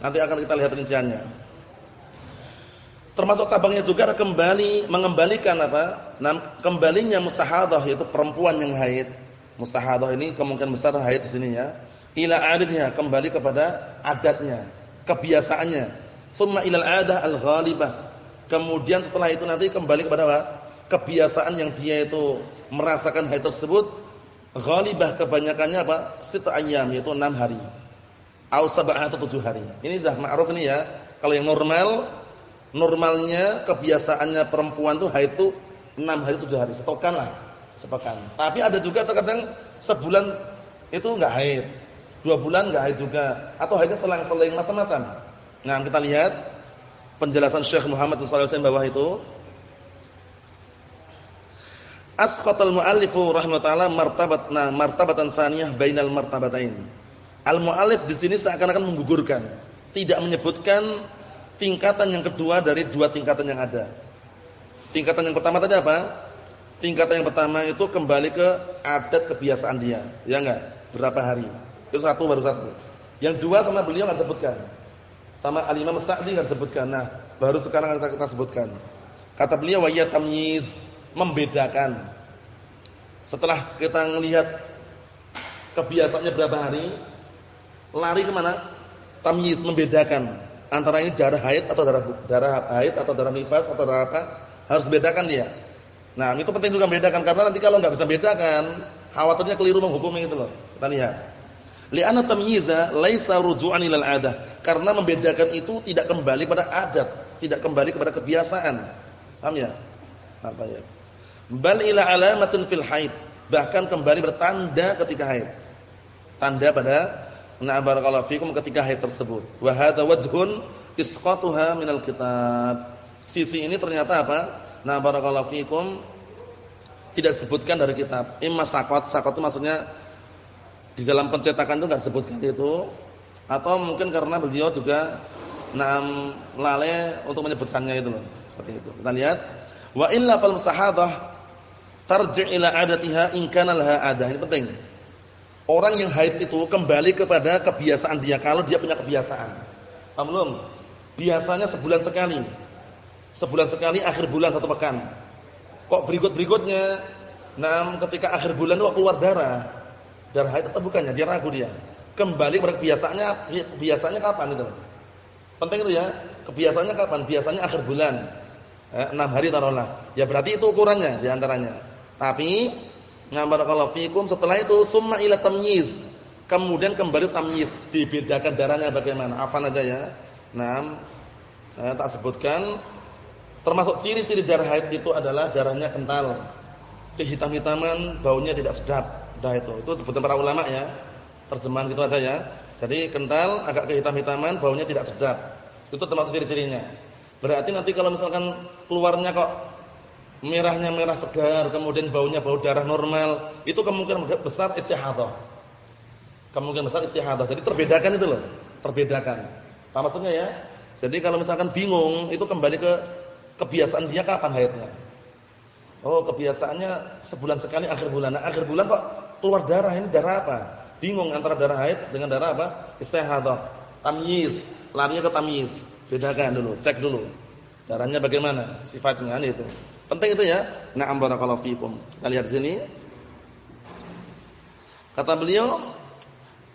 Nanti akan kita lihat rinciannya. Termasuk tabangnya juga kembali mengembalikan apa? Nah, kembalinya mustahadah yaitu perempuan yang haid. Mustahadah ini kemungkinan besar haid di sini ya. Ila adatiha kembali kepada adatnya kebiasaannya. Summa ilal adah al-ghalibah. Kemudian setelah itu nanti kembali kepada apa? Kebiasaan yang dia itu merasakan haid tersebut ghalibah kebanyakannya apa? Sita ayyam yaitu 6 hari. Au sab'ah atau 7 hari. Ini sudah ma'ruf ini ya. Kalau yang normal normalnya kebiasaannya perempuan tuh haid itu 6 hari 7 hari. Setokan lah. Sepekan. Tapi ada juga terkadang sebulan itu enggak haid dua bulan nggak haid juga atau haidnya selang-seling macam-macam. Nah, kita lihat penjelasan Syekh Muhammad bin Shalih bawah itu. Asqatal muallifu rahimahullah martabatna martabatan tsaniyah bainal martabatain. Al-muallif di sini seakan-akan menggugurkan, tidak menyebutkan tingkatan yang kedua dari dua tingkatan yang ada. Tingkatan yang pertama tadi apa? Tingkatan yang pertama itu kembali ke adat kebiasaan dia, ya enggak? Berapa hari? Itu satu baru satu. Yang dua sama beliau enggak sebutkan. Sama Al-Imam Sa'di enggak sebutkan. Nah, baru sekarang kita, kita sebutkan. Kata beliau wa tamyiz, membedakan. Setelah kita melihat kebiasaannya berapa hari, lari ke mana? Tamyiz membedakan antara ini darah haid atau darah darah haid atau darah nifas atau darah apa? Harus bedakan dia. Nah, itu penting juga membedakan karena nanti kalau enggak bisa bedakan, khawatirnya keliru menghukumi itu loh. Kita lihat. Li'anna tamyiza laisa ruju'an ilal 'adah. Karena membedakan itu tidak kembali pada adat, tidak kembali kepada kebiasaan. Paham ya? Apa ya? Bal ila alamatin fil haid. bahkan kembali bertanda ketika haid. Tanda pada na barakallahu fikum ketika haid tersebut. Wa hadza wajhun isqatuha minal kitab. Sisi ini ternyata apa? Na barakallahu fikum tidak disebutkan dari kitab. Imma sakot, sakot itu maksudnya di dalam pencetakan itu enggak disebutkan itu atau mungkin karena beliau juga nam lale untuk menyebutkannya itu loh. Seperti itu. Kita lihat wa illa fal mustahadah tarji' ila 'adatiha in kana laha 'adah. Ini penting. Orang yang haid itu kembali kepada kebiasaan dia kalau dia punya kebiasaan. Paham belum? Biasanya sebulan sekali. Sebulan sekali akhir bulan satu pekan. Kok berikut-berikutnya nam ketika akhir bulan kok keluar darah. Darah haid atau bukannya? Dia ragu dia. Kembali kepada kebiasaannya, biasanya kapan itu? Penting itu ya. Kebiasaannya kapan? Biasanya akhir bulan. Eh, 6 hari taruhlah. Ya berarti itu ukurannya di antaranya. Tapi ngabarakallahu fikum setelah itu summa ila tamyiz. Kemudian kembali tamyiz, dibedakan darahnya bagaimana. Afan aja ya. Nah, saya tak sebutkan termasuk ciri-ciri darah haid itu adalah darahnya kental. Kehitam-hitaman, baunya tidak sedap. Dah itu. Itu sebutan para ulama ya. Terjemahan gitu aja ya. Jadi kental, agak kehitam-hitaman, baunya tidak sedap. Itu termasuk ciri-cirinya. Berarti nanti kalau misalkan keluarnya kok merahnya merah segar, kemudian baunya bau darah normal, itu kemungkinan besar istihadah. Kemungkinan besar istihadah. Jadi terbedakan itu loh, terbedakan. Apa maksudnya ya? Jadi kalau misalkan bingung, itu kembali ke kebiasaan dia kapan haidnya. Oh, kebiasaannya sebulan sekali akhir bulan. Nah, akhir bulan kok keluar darah ini darah apa? Bingung antara darah haid dengan darah apa? Istihadah. Tamyiz, larinya ke tamyiz. Bedakan dulu, cek dulu. Darahnya bagaimana? Sifatnya itu. Penting itu ya. Na'am barakallahu fikum. Kita lihat sini. Kata beliau,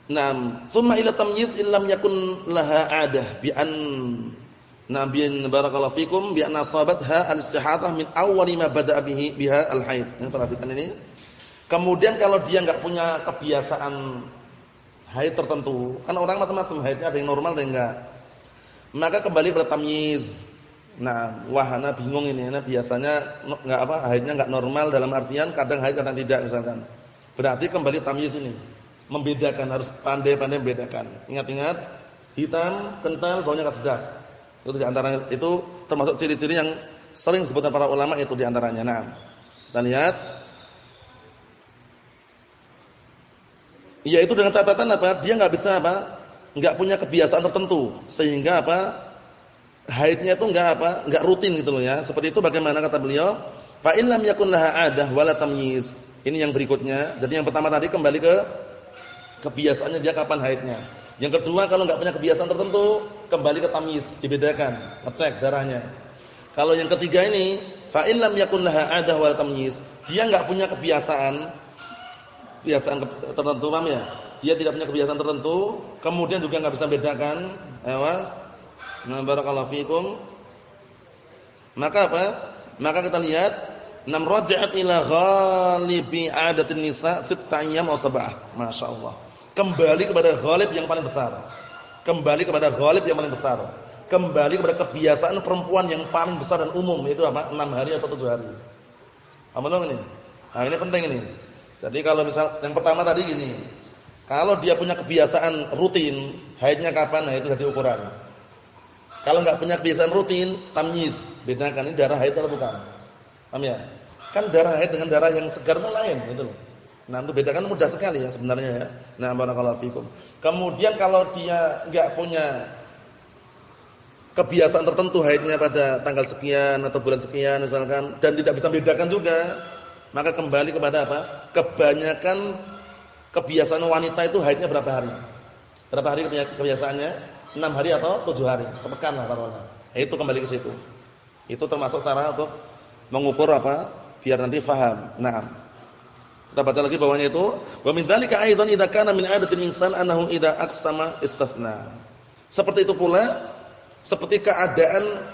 "Na'am, summa ila tamyiz illam yakun laha 'adah bi an Nabiyin barakallahu fikum bi anna sabatha al-istihadah min awwali ma bada'a bihi biha al-haid. Ya, perhatikan ini. Kemudian kalau dia enggak punya kebiasaan haid tertentu, kan orang macam-macam haidnya ada yang normal ada yang enggak. Maka kembali pada tamyiz. Nah, wahana bingung ini, nah biasanya enggak apa haidnya enggak normal dalam artian kadang haid kadang tidak misalkan. Berarti kembali tamyiz ini. Membedakan harus pandai-pandai membedakan. Ingat-ingat, hitam, kental, baunya enggak sedap. Itu di antara itu termasuk ciri-ciri yang sering disebutkan para ulama itu di antaranya. Nah, kita lihat Yaitu dengan catatan apa? Dia enggak bisa apa? enggak punya kebiasaan tertentu. Sehingga apa? Haidnya itu enggak apa? Enggak rutin gitu loh ya. Seperti itu bagaimana kata beliau? Fa in lam yakun laha adah wala tamyiz. Ini yang berikutnya. Jadi yang pertama tadi kembali ke kebiasaannya dia kapan haidnya. Yang kedua kalau enggak punya kebiasaan tertentu kembali ke tamyiz. Dibedakan. Ngecek darahnya. Kalau yang ketiga ini fa in lam yakun laha adah wala tamyiz. Dia enggak punya kebiasaan kebiasaan tertentu paham ya dia tidak punya kebiasaan tertentu, kemudian juga nggak bisa bedakan, ewa, nah barakallahu fikum. Maka apa? Maka kita lihat nam raja'at ila ghalibi adatin nisa sitta ayyam aw sab'ah. Masyaallah. Kembali kepada ghalib yang paling besar. Kembali kepada ghalib yang paling besar. Kembali kepada kebiasaan perempuan yang paling besar dan umum yaitu apa? 6 hari atau 7 hari. Apa ini? Nah, ini penting ini. Jadi kalau misal yang pertama tadi gini, kalau dia punya kebiasaan rutin, haidnya kapan? Nah itu jadi ukuran. Kalau enggak punya kebiasaan rutin, tamyiz, bedakan ini darah haid atau bukan. Paham ya? Kan darah haid dengan darah yang segar itu lain, gitu loh. Nah, itu bedakan mudah sekali ya sebenarnya ya. Nah, barakallahu fikum. Kemudian kalau dia enggak punya kebiasaan tertentu haidnya pada tanggal sekian atau bulan sekian misalkan dan tidak bisa membedakan juga, maka kembali kepada apa? Kebanyakan kebiasaan wanita itu haidnya berapa hari? Berapa hari kebiasaannya? 6 hari atau 7 hari? Sepekan lah taruhlah. Itu kembali ke situ. Itu termasuk cara untuk mengukur apa? Biar nanti faham. Nah, kita baca lagi bawahnya itu, wa min dzalika aidan idza kana min 'adatil insan annahu idza aqsama istathna. Seperti itu pula seperti keadaan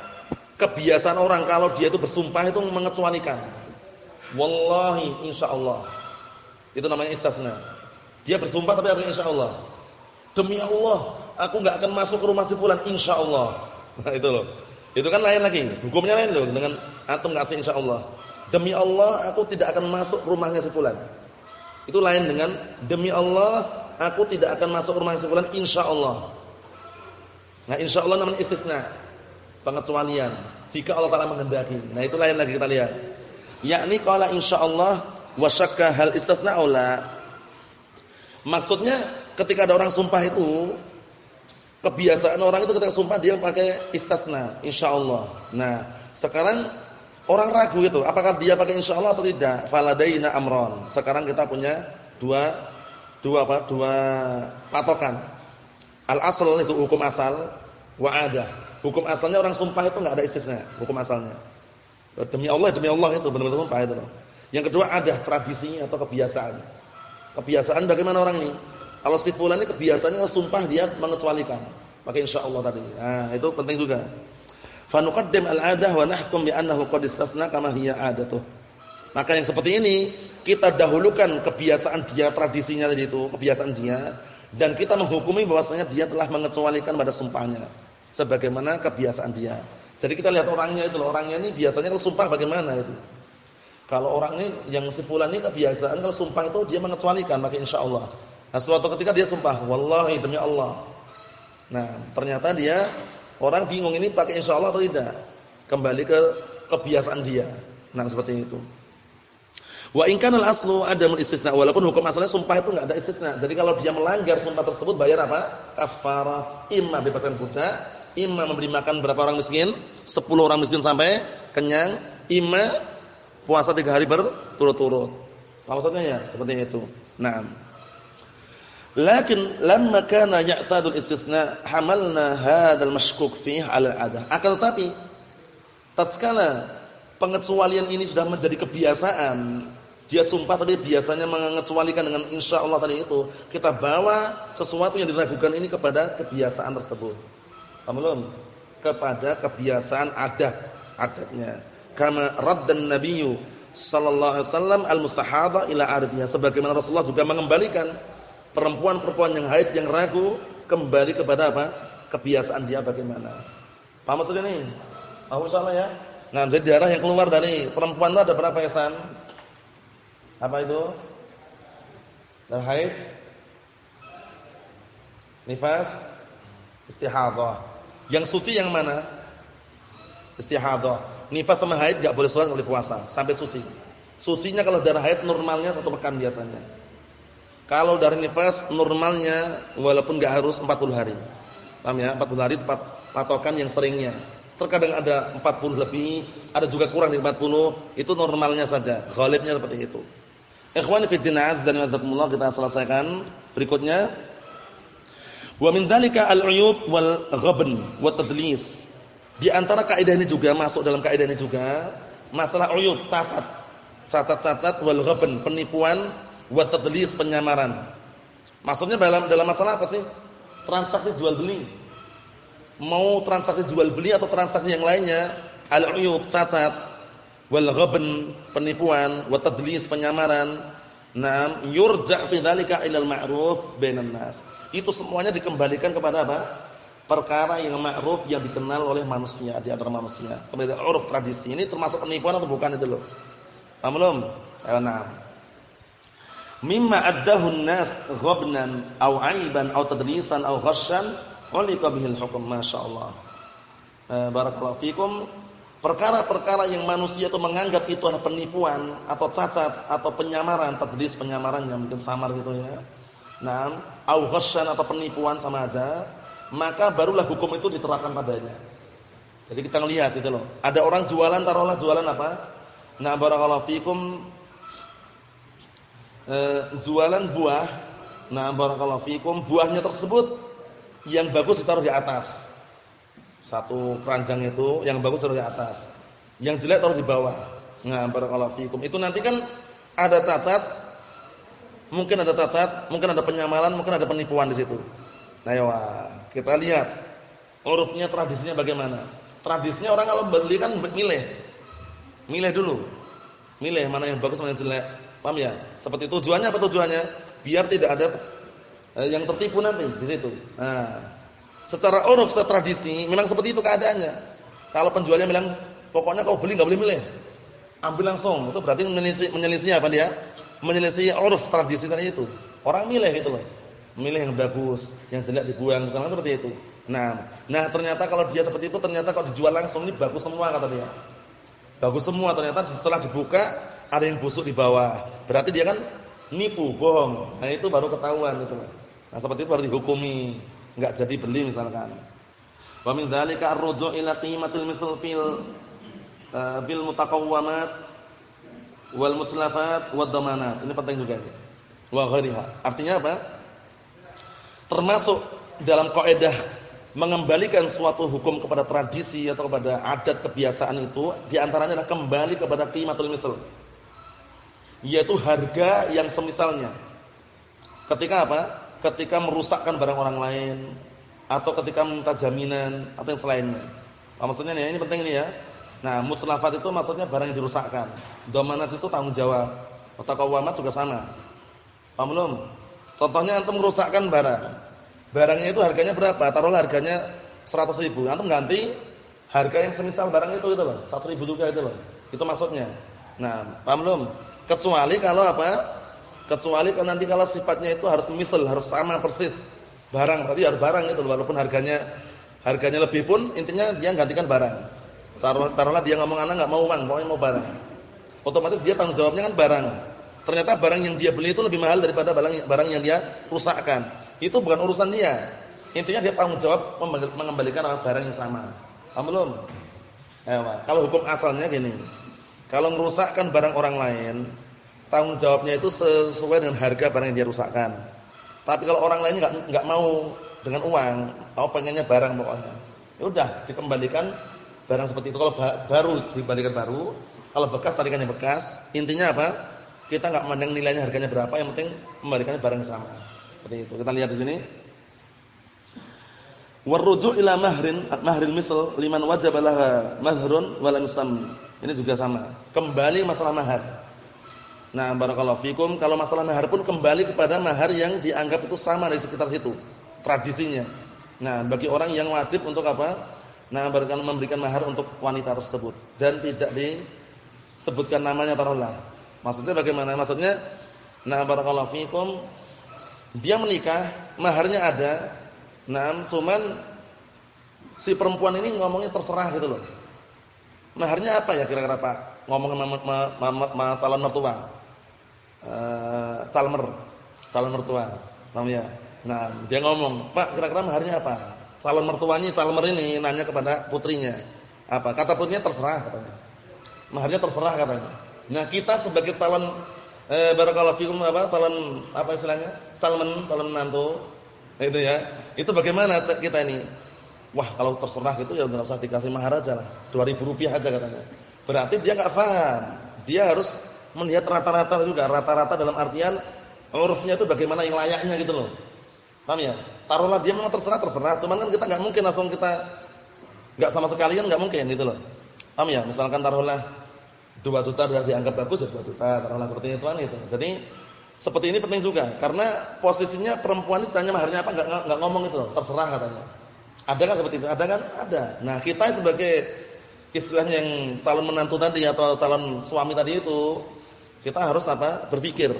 kebiasaan orang kalau dia itu bersumpah itu mengecualikan. Wallahi insyaallah. Itu namanya istathna. Dia bersumpah tapi apa insyaallah. Demi Allah, aku enggak akan masuk ke rumah si fulan insyaallah. Nah, itu loh. Itu kan lain lagi. Hukumnya lain loh dengan antum enggak sih insyaallah. Demi Allah, aku tidak akan masuk rumahnya si fulan. Itu lain dengan demi Allah aku tidak akan masuk rumah si fulan insyaallah. Nah, insyaallah namanya istisna. Pengecualian jika Allah taala menghendaki. Nah, itu lain lagi kita lihat. Yakni qala insyaallah wa syakka hal istisna. Maksudnya ketika ada orang sumpah itu kebiasaan orang itu ketika sumpah dia pakai istisna insyaallah. Nah, sekarang orang ragu itu apakah dia pakai insyaallah atau tidak? Faladaina amron. Sekarang kita punya dua dua apa? Dua patokan. Al asal itu hukum asal wa ada. Hukum asalnya orang sumpah itu enggak ada istisna, hukum asalnya. Demi Allah, demi Allah itu benar-benar sumpah itu loh. Yang kedua ada tradisi atau kebiasaan. Kebiasaan bagaimana orang ini? Kalau si fulan ini kebiasaannya sumpah dia mengecualikan. Maka insyaallah tadi. Nah, itu penting juga. Fa nuqaddim al-'adah wa nahkum bi annahu qad istasna kama hiya 'adatuh. Maka yang seperti ini kita dahulukan kebiasaan dia, tradisinya tadi itu, kebiasaan dia dan kita menghukumi bahwasanya dia telah mengecualikan pada sumpahnya sebagaimana kebiasaan dia. Jadi kita lihat orangnya itu loh, orangnya ini biasanya kalau sumpah bagaimana itu. Kalau orang ini yang si fulan ini kebiasaan kalau sumpah itu dia mengecualikan maka insyaallah. Nah, suatu ketika dia sumpah, wallahi demi Allah. Nah, ternyata dia orang bingung ini pakai insyaallah atau tidak. Kembali ke kebiasaan dia. Nah, seperti itu. Wa in kana al-aslu adamul istisna walaupun hukum asalnya sumpah itu enggak ada istisna. Jadi kalau dia melanggar sumpah tersebut bayar apa? Kafarah, imma bebaskan budak, imma memberi makan berapa orang miskin? 10 orang miskin sampai kenyang, imma puasa tiga hari berturut-turut. Maksudnya ya seperti itu. Nah. Lakin lamma kana ya'tadul istisna hamalna hadzal mashkuk fih 'ala al-'adah. Akan tetapi tatkala pengecualian ini sudah menjadi kebiasaan, dia sumpah tadi biasanya mengecualikan dengan insya Allah tadi itu, kita bawa sesuatu yang diragukan ini kepada kebiasaan tersebut. Paham belum? Kepada kebiasaan adat, adatnya kama raddan nabiyyu sallallahu alaihi wasallam al-mustahadha ila adatiha sebagaimana Rasulullah juga mengembalikan perempuan-perempuan yang haid yang ragu kembali kepada apa? kebiasaan dia bagaimana. Paham maksudnya ini? Paham insyaallah ya? Nah, jadi darah yang keluar dari perempuan itu ada berapa ya San? Apa itu? Darah haid? Nifas? Istihadhah. Yang suci yang mana? Istihadhah. Nifas sama haid enggak boleh sholat, boleh puasa sampai suci. Sucinya kalau darah haid normalnya satu pekan biasanya. Kalau dari nifas normalnya walaupun enggak harus 40 hari. Paham ya? 40 hari tepat patokan yang seringnya. Terkadang ada 40 lebih, ada juga kurang dari 40, itu normalnya saja. Ghalibnya seperti itu. Ikhwani fi din dan wazakumullah kita selesaikan berikutnya. Wa min dzalika al-uyub wal ghabn wa tadlis. Di antara kaidah ini juga masuk dalam kaidah ini juga masalah uyub, cacat. Cacat-cacat wal ghaban, penipuan wa tadlis penyamaran. Maksudnya dalam dalam masalah apa sih? Transaksi jual beli. Mau transaksi jual beli atau transaksi yang lainnya, al uyub, cacat wal ghaban, penipuan wa tadlis penyamaran. Naam, yurja' fi dzalika al-ma'ruf bainan nas. Itu semuanya dikembalikan kepada apa? perkara yang ma'ruf yang dikenal oleh manusia di antara manusia. Kemudian uruf tradisi ini termasuk penipuan atau bukan itu loh? Paham belum? Ayo na'am. Mimma addahu an-nas ghabnan aw 'aiban aw tadlisan aw ghasyan ulika bihil hukm masyaallah. Eh, barakallahu fikum. Perkara-perkara yang manusia itu menganggap itu adalah penipuan atau cacat atau penyamaran, tadlis penyamaran yang mungkin samar gitu ya. Naam, au ghasyan atau penipuan sama aja maka barulah hukum itu diterapkan padanya. Jadi kita ngelihat itu loh. Ada orang jualan taruhlah jualan apa? Nah, barakallahu fikum e, jualan buah. Nah, barakallahu fikum buahnya tersebut yang bagus ditaruh di atas. Satu keranjang itu yang bagus taruh di atas. Yang jelek taruh di bawah. Nah, barakallahu fikum. Itu nanti kan ada cacat, mungkin ada cacat, mungkin ada penyamaran, mungkin ada penipuan di situ. Nah, ya, kita lihat urufnya tradisinya bagaimana. Tradisinya orang kalau beli kan milih. Milih dulu. Milih mana yang bagus mana yang jelek. Paham ya? Seperti tujuannya apa tujuannya? Biar tidak ada eh, yang tertipu nanti di situ. Nah, secara uruf, secara tradisi memang seperti itu keadaannya. Kalau penjualnya bilang, "Pokoknya kau beli enggak boleh milih." Ambil langsung. Itu berarti menyelisih, menyelisih apa dia? menyelisih uruf tradisi tadi itu. Orang milih gitu loh. Milih yang bagus, yang jelek dibuang, misalnya seperti itu. Nah, nah ternyata kalau dia seperti itu ternyata kalau dijual langsung ini bagus semua kata dia. Bagus semua ternyata setelah dibuka ada yang busuk di bawah. Berarti dia kan nipu, bohong. Nah, itu baru ketahuan itu. Nah, seperti itu baru dihukumi, enggak jadi beli misalkan. Wa min dzalika ar-ruju' ila qimatil misl fil uh, bil mutaqawwamat wal mutlafat wad damanat. Ini penting juga nih. Wa ghairiha. Artinya apa? Termasuk dalam kaidah mengembalikan suatu hukum kepada tradisi atau kepada adat kebiasaan itu di antaranya adalah kembali kepada qimatul misl yaitu harga yang semisalnya ketika apa? Ketika merusakkan barang orang lain atau ketika minta jaminan atau yang selainnya nah, maksudnya nih, ini penting ini ya nah mutlafat itu maksudnya barang yang dirusakkan domanat itu tanggung jawab atau kawamat juga sama paham belum? contohnya antum merusakkan barang barangnya itu harganya berapa? Taruhlah harganya 100 ribu. Antum ganti harga yang semisal barang itu itu loh. 100 ribu juga itu loh. Itu maksudnya. Nah, paham belum? Kecuali kalau apa? Kecuali kalau nanti kalau sifatnya itu harus misal, harus sama persis. Barang berarti harus barang itu walaupun harganya harganya lebih pun intinya dia gantikan barang. Taruh, taruhlah dia ngomong anak nggak mau uang, pokoknya mau barang. Otomatis dia tanggung jawabnya kan barang. Ternyata barang yang dia beli itu lebih mahal daripada barang barang yang dia rusakkan itu bukan urusan dia. Intinya dia tanggung jawab mengembalikan barang yang sama. Paham belum? Kalau hukum asalnya gini. Kalau merusakkan barang orang lain, tanggung jawabnya itu sesuai dengan harga barang yang dia rusakkan. Tapi kalau orang lain enggak enggak mau dengan uang, mau pengennya barang pokoknya. Ya udah, dikembalikan barang seperti itu. Kalau baru dikembalikan baru, kalau bekas tarikan yang bekas. Intinya apa? Kita enggak memandang nilainya harganya berapa, yang penting kembalikannya barang sama. Seperti itu. Kita lihat di sini. Warujuk ila mahrin, mahril misl liman wajib laha mahrun wa lam Ini juga sama. Kembali masalah mahar. Nah, barakallahu fikum, kalau masalah mahar pun kembali kepada mahar yang dianggap itu sama di sekitar situ, tradisinya. Nah, bagi orang yang wajib untuk apa? Nah, barakallahu memberikan mahar untuk wanita tersebut dan tidak disebutkan namanya taruhlah. Maksudnya bagaimana? Maksudnya nah barakallahu fikum dia menikah, maharnya ada. Nah, cuman si perempuan ini ngomongnya terserah gitu loh. Maharnya apa ya kira-kira Pak? Ngomongin sama ma, ma, ma, ma, calon mertua. Uh, calmer, calon mertua. Namanya. Nah, dia ngomong, "Pak, kira-kira maharnya apa?" Calon mertuanya, calmer ini nanya kepada putrinya. Apa? Kata putrinya terserah katanya. Maharnya terserah katanya. Nah, kita sebagai calon eh barakallahu fikum apa calon apa istilahnya? Calon calon menantu. Itu ya. Itu bagaimana kita ini? Wah, kalau terserah gitu ya enggak usah dikasih mahar aja lah. 2000 rupiah aja katanya. Berarti dia enggak paham. Dia harus melihat rata-rata juga, rata-rata dalam artian urufnya itu bagaimana yang layaknya gitu loh. Paham ya? Taruhlah dia memang terserah terserah, cuman kan kita enggak mungkin langsung kita enggak sama sekali kan enggak mungkin gitu loh. Paham ya? Misalkan taruhlah 2 juta sudah dianggap bagus ya 2 juta, taruhlah seperti itu kan itu. Jadi seperti ini penting juga karena posisinya perempuan itu tanya maharnya apa enggak enggak ngomong itu, terserah katanya. Ada kan seperti itu? Ada kan? Ada. Nah, kita sebagai istilahnya yang calon menantu tadi atau calon suami tadi itu kita harus apa? berpikir.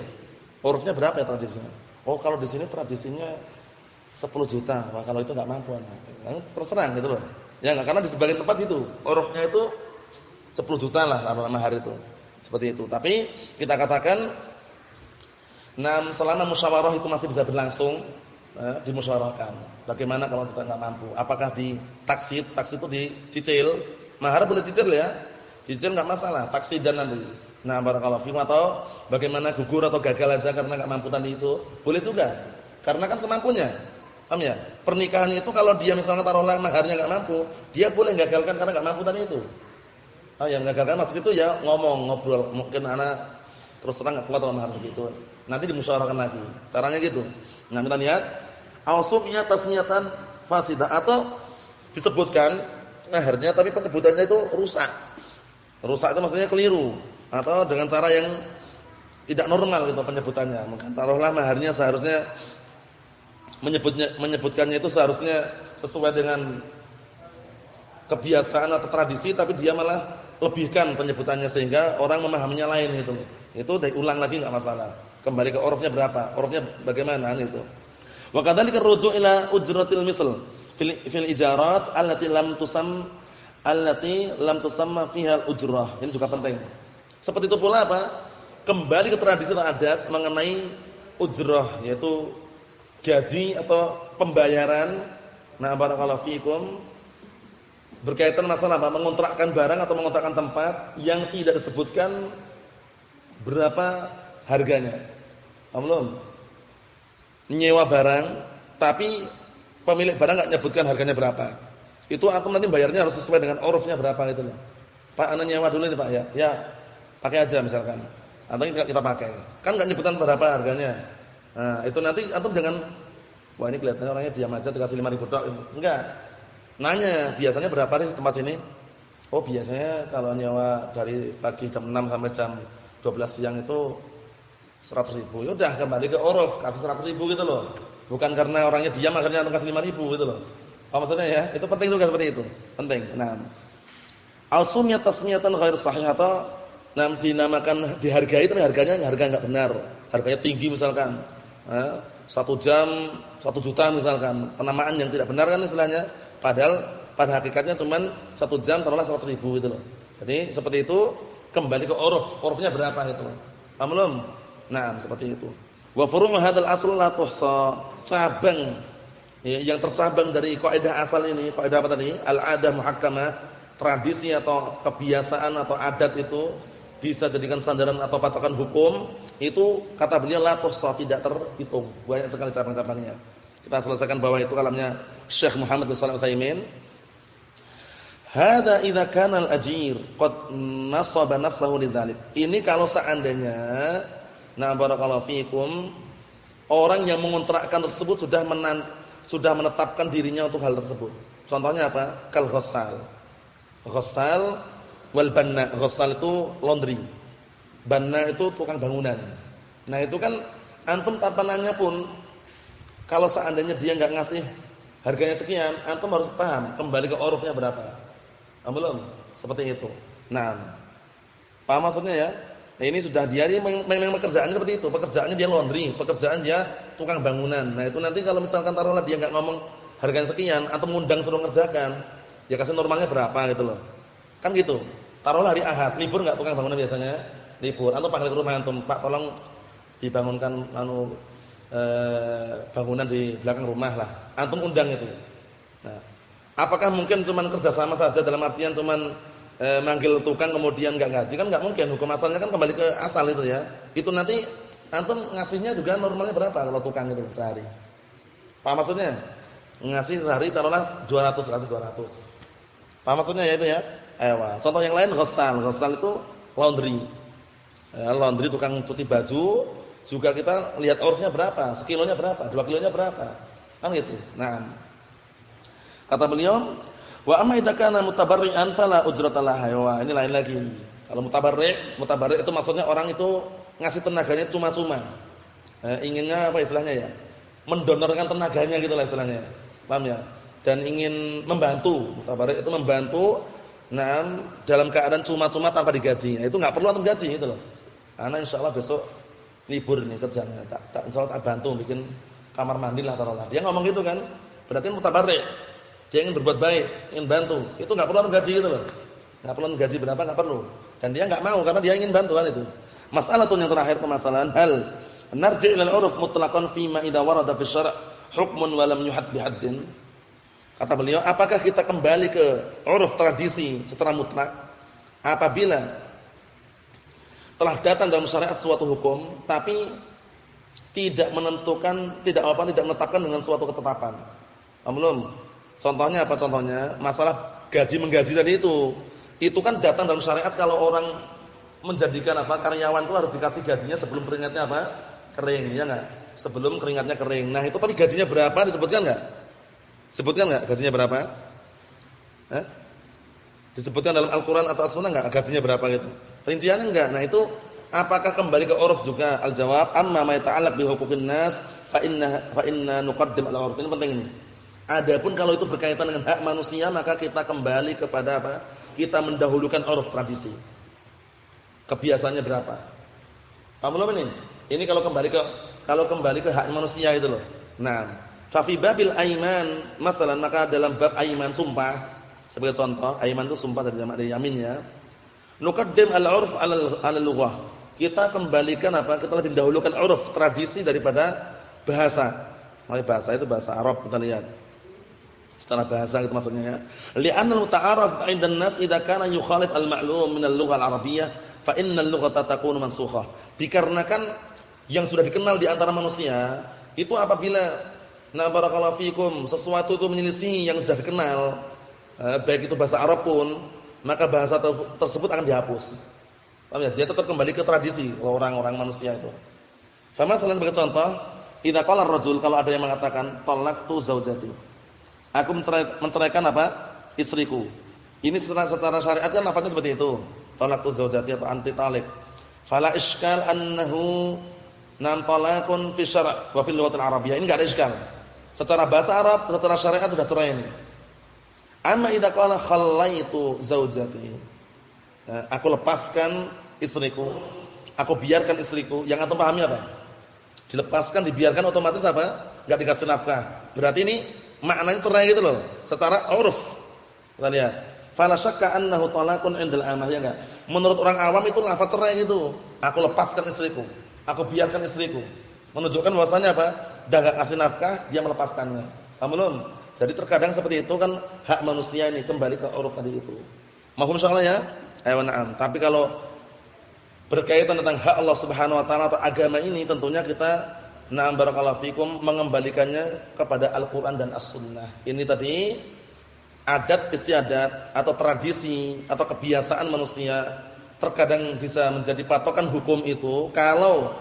Hurufnya berapa ya tradisinya? Oh, kalau di sini tradisinya 10 juta. Wah, kalau itu enggak mampu. Nah, terserah gitu loh. Ya enggak karena di sebagian tempat itu hurufnya itu 10 juta lah taruhlah mahar itu. Seperti itu. Tapi kita katakan nah selama musyawarah itu masih bisa berlangsung eh, dimusyawarahkan. Bagaimana kalau kita enggak mampu? Apakah di taksid? Taksid itu dicicil. Mahar boleh cicil ya. Cicil enggak masalah, taksidan nanti. Nah, barakallahu fikum atau bagaimana gugur atau gagal aja karena enggak mampu tadi itu, boleh juga. Karena kan semampunya. Paham ya? Pernikahan itu kalau dia misalnya taruhlah maharnya enggak mampu, dia boleh gagalkan karena enggak mampu tadi itu. Oh, yang mengagalkan maksud itu ya ngomong, ngobrol. Mungkin anak terus terang enggak kuat dalam hal segitu. Nanti dimusyawarahkan lagi. Caranya gitu. Nah, kita lihat ausufnya tasniyatan fasidah atau disebutkan akhirnya tapi penyebutannya itu rusak. Rusak itu maksudnya keliru atau dengan cara yang tidak normal gitu penyebutannya. Mungkin taruhlah maharnya seharusnya menyebutnya menyebutkannya itu seharusnya sesuai dengan kebiasaan atau tradisi tapi dia malah lebihkan penyebutannya sehingga orang memahaminya lain gitu. Itu diulang lagi enggak masalah. Kembali ke urufnya berapa? Urufnya bagaimana itu. Wa kadzalika rujuk ila ujratil misl fil fil ijarat allati lam tusam allati lam tusamma fiha al-ujrah. Ini juga penting. Seperti itu pula apa? Kembali ke tradisi dan adat mengenai ujrah yaitu gaji atau pembayaran. Nah, barakallahu fikum berkaitan masalah apa? Mengontrakkan barang atau mengontrakkan tempat yang tidak disebutkan berapa harganya. Belum. Nyewa barang tapi pemilik barang enggak nyebutkan harganya berapa. Itu atau nanti bayarnya harus sesuai dengan urufnya berapa gitu loh. Pak, ana nyewa dulu ini Pak ya. Ya, pakai aja misalkan. Atau kita, kita pakai. Kan enggak nyebutan berapa harganya. Nah, itu nanti antum jangan wah ini kelihatannya orangnya diam aja dikasih 5000 tok. Enggak. Nanya, biasanya berapa di tempat sini? Oh, biasanya kalau nyewa dari pagi jam 6 sampai jam 12 siang itu 100 ribu. Ya udah kembali ke uruf, kasih 100 ribu gitu loh. Bukan karena orangnya diam akhirnya antum kasih 5 ribu gitu loh. Apa maksudnya ya? Itu penting juga seperti itu. Penting. Nah. Al-sumiyah tasmiyatan ghair sahih atau nah, dinamakan dihargai tapi harganya harga enggak benar. Harganya tinggi misalkan. Satu jam satu juta misalkan. Penamaan yang tidak benar kan istilahnya. Padahal pada hakikatnya cuma satu jam taruhlah 100 ribu gitu loh. Jadi seperti itu kembali ke uruf. Urufnya berapa gitu. Paham belum? Nah, seperti itu. Wa furu' hadzal asl la tuhsa. Cabang Ya, yang tercabang dari kaidah asal ini, kaidah apa tadi? Al-adah muhakkamah, tradisi atau kebiasaan atau adat itu bisa jadikan sandaran atau patokan hukum, itu kata beliau la tuhsa tidak terhitung. Banyak sekali cabang-cabangnya. Kita selesaikan bawah itu kalamnya Syekh Muhammad bin Shalih Al-Utsaimin. Hada idza kana al-ajir qad nasaba nafsahu lidzalik. Ini kalau seandainya na barakallahu fikum orang yang mengontrakkan tersebut sudah menan sudah menetapkan dirinya untuk hal tersebut. Contohnya apa? Kal ghassal. Ghassal wal banna. Ghassal itu laundry. Banna itu tukang bangunan. Nah, itu kan antum tanpa nanya pun kalau seandainya dia enggak ngasih harganya sekian, antum harus paham kembali ke urufnya berapa. Belum? Seperti itu. Nah, paham maksudnya ya? Nah, ini sudah dia ini memang pekerjaannya seperti itu. Pekerjaannya dia laundry, pekerjaan dia tukang bangunan. Nah, itu nanti kalau misalkan taruhlah dia enggak ngomong harganya sekian atau ngundang suruh ngerjakan, ya kasih normalnya berapa gitu loh. Kan gitu. Taruhlah hari Ahad, libur enggak tukang bangunan biasanya? Libur. Atau panggil ke rumah antum, Pak tolong dibangunkan anu eh, bangunan di belakang rumah lah. Antum undang itu. Nah, apakah mungkin cuman kerja sama saja dalam artian cuman e, manggil tukang kemudian enggak ngaji kan enggak mungkin. Hukum asalnya kan kembali ke asal itu ya. Itu nanti antum ngasihnya juga normalnya berapa kalau tukang itu sehari? Paham maksudnya? Ngasih sehari taruhlah 200 kasih 200. Paham maksudnya ya itu ya? Ayo, contoh yang lain ghassal. Ghassal itu laundry. Ya, laundry tukang cuci baju juga kita lihat urusnya berapa, sekilonya berapa, dua kilonya berapa. Kan gitu. Nah, kata beliau Wa amma idza kana mutabarri'an fala ujrata laha. Ini lain lagi. Kalau mutabarri', mutabarri' itu maksudnya orang itu ngasih tenaganya cuma-cuma. Eh, inginnya apa istilahnya ya? Mendonorkan tenaganya gitu lah istilahnya. Paham ya? Dan ingin membantu. Mutabarri' itu membantu nah dalam keadaan cuma-cuma tanpa digaji. Nah, itu enggak perlu antum gaji gitu loh. Karena insyaallah besok libur nih kerjanya. Tak, tak insyaallah tak bantu bikin kamar mandi lah taruhlah. Dia ngomong gitu kan. Berarti mutabarri'. Dia ingin berbuat baik, ingin bantu. Itu enggak perlu gaji gitu loh. Enggak perlu gaji berapa enggak perlu. Dan dia enggak mau karena dia ingin bantuan itu. Masalah tuh yang terakhir permasalahan hal narji' ila al-'urf mutlaqan fi ma idza warada fi syara' hukmun wa lam yuhad. Kata beliau, apakah kita kembali ke uruf tradisi secara mutlak apabila telah datang dalam syariat suatu hukum tapi tidak menentukan, tidak apa tidak menetapkan dengan suatu ketetapan. Belum. Contohnya apa contohnya? Masalah gaji menggaji tadi itu. Itu kan datang dalam syariat kalau orang menjadikan apa karyawan itu harus dikasih gajinya sebelum keringatnya apa? kering, ya enggak? Sebelum keringatnya kering. Nah, itu tapi gajinya berapa disebutkan enggak? Sebutkan enggak gajinya berapa? Eh? Disebutkan dalam Al-Qur'an atau As-Sunnah enggak gajinya berapa gitu? Rinciannya enggak. Nah, itu apakah kembali ke uruf juga? Al-jawab, amma ma yata'allaq bi huquqin nas fa inna fa inna nuqaddim al-urf. Ini penting ini. Adapun kalau itu berkaitan dengan hak manusia maka kita kembali kepada apa? kita mendahulukan uruf tradisi. Kebiasaannya berapa? Paham belum ini? Ini kalau kembali ke kalau kembali ke hak manusia itu loh. Nah, fa fi babil aiman, masalan maka dalam bab aiman sumpah sebagai contoh, aiman itu sumpah dari jamak dari yamin ya. Nuqaddim al-'urf 'ala al-lughah. Kita kembalikan apa? Kita lebih dahulukan uruf, tradisi daripada bahasa. Mulai bahasa itu bahasa Arab kita lihat. Secara bahasa itu maksudnya ya. Li'anna al-muta'arraf 'inda an-nas idza kana yukhalif al-ma'lum min al-lughah al-arabiyyah fa inna al-lughata takunu mansukhah. Dikarenakan yang sudah dikenal di antara manusia itu apabila na barakallahu fikum sesuatu itu menyelisih yang sudah dikenal eh, baik itu bahasa Arab pun maka bahasa tersebut akan dihapus. Paham ya? Dia tetap kembali ke tradisi orang-orang manusia itu. Sama selain sebagai contoh, idza qala rajul kalau ada yang mengatakan talaqtu zaujati. Aku mencerai, menceraikan apa? istriku. Ini secara, secara syariat kan lafaznya seperti itu. Talaqtu zaujati atau anti talik. Fala iskal annahu nam talaqun fi syara' wa fil lughatil arabiyyah. Ini enggak ada iskal. Secara bahasa Arab, secara syariat sudah cerai ini. Amma idza qala khallaitu zaujati. Nah, aku lepaskan istriku. Aku biarkan istriku. Yang antum pahami apa? Dilepaskan, dibiarkan otomatis apa? Enggak dikasih nafkah. Berarti ini maknanya cerai gitu loh. Secara uruf. Kita lihat. Fala syakka annahu talaqun 'indal amah ya enggak? Menurut orang awam itu lafaz cerai gitu. Aku lepaskan istriku. Aku biarkan istriku. Menunjukkan bahwasanya apa? Dah enggak kasih nafkah, dia melepaskannya. Paham? Jadi terkadang seperti itu kan hak manusia ini kembali ke uruf tadi itu. Mahum insyaallah ya? Ayo na'am. Tapi kalau berkaitan tentang hak Allah Subhanahu wa taala atau agama ini tentunya kita na'am barakallahu fikum mengembalikannya kepada Al-Qur'an dan As-Sunnah. Ini tadi adat istiadat atau tradisi atau kebiasaan manusia terkadang bisa menjadi patokan hukum itu kalau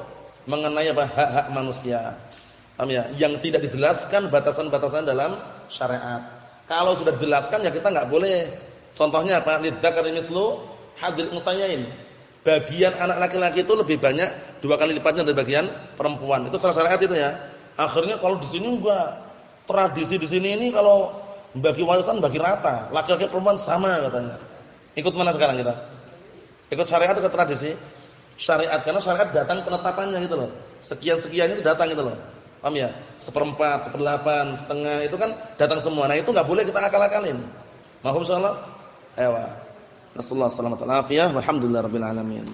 mengenai hak-hak manusia. Paham ya? Yang tidak dijelaskan batasan-batasan dalam syariat. Kalau sudah dijelaskan ya kita nggak boleh. Contohnya apa? Lidzakari mithlu hadil unsayain. Bagian anak laki-laki itu lebih banyak dua kali lipatnya dari bagian perempuan. Itu secara syariat itu ya. Akhirnya kalau di sini enggak tradisi di sini ini kalau bagi warisan bagi rata, laki-laki perempuan sama katanya. Ikut mana sekarang kita? Ikut syariat atau tradisi? Syariat karena syariat datang penetapannya gitu loh. Sekian-sekian itu datang gitu loh. Paham ya? Seperempat, seperdelapan, setengah itu kan datang semua. Nah itu nggak boleh kita akal-akalin. Mahum insyaallah. Ewa. Nasallahu alaihi wasallam. Alhamdulillah rabbil alamin.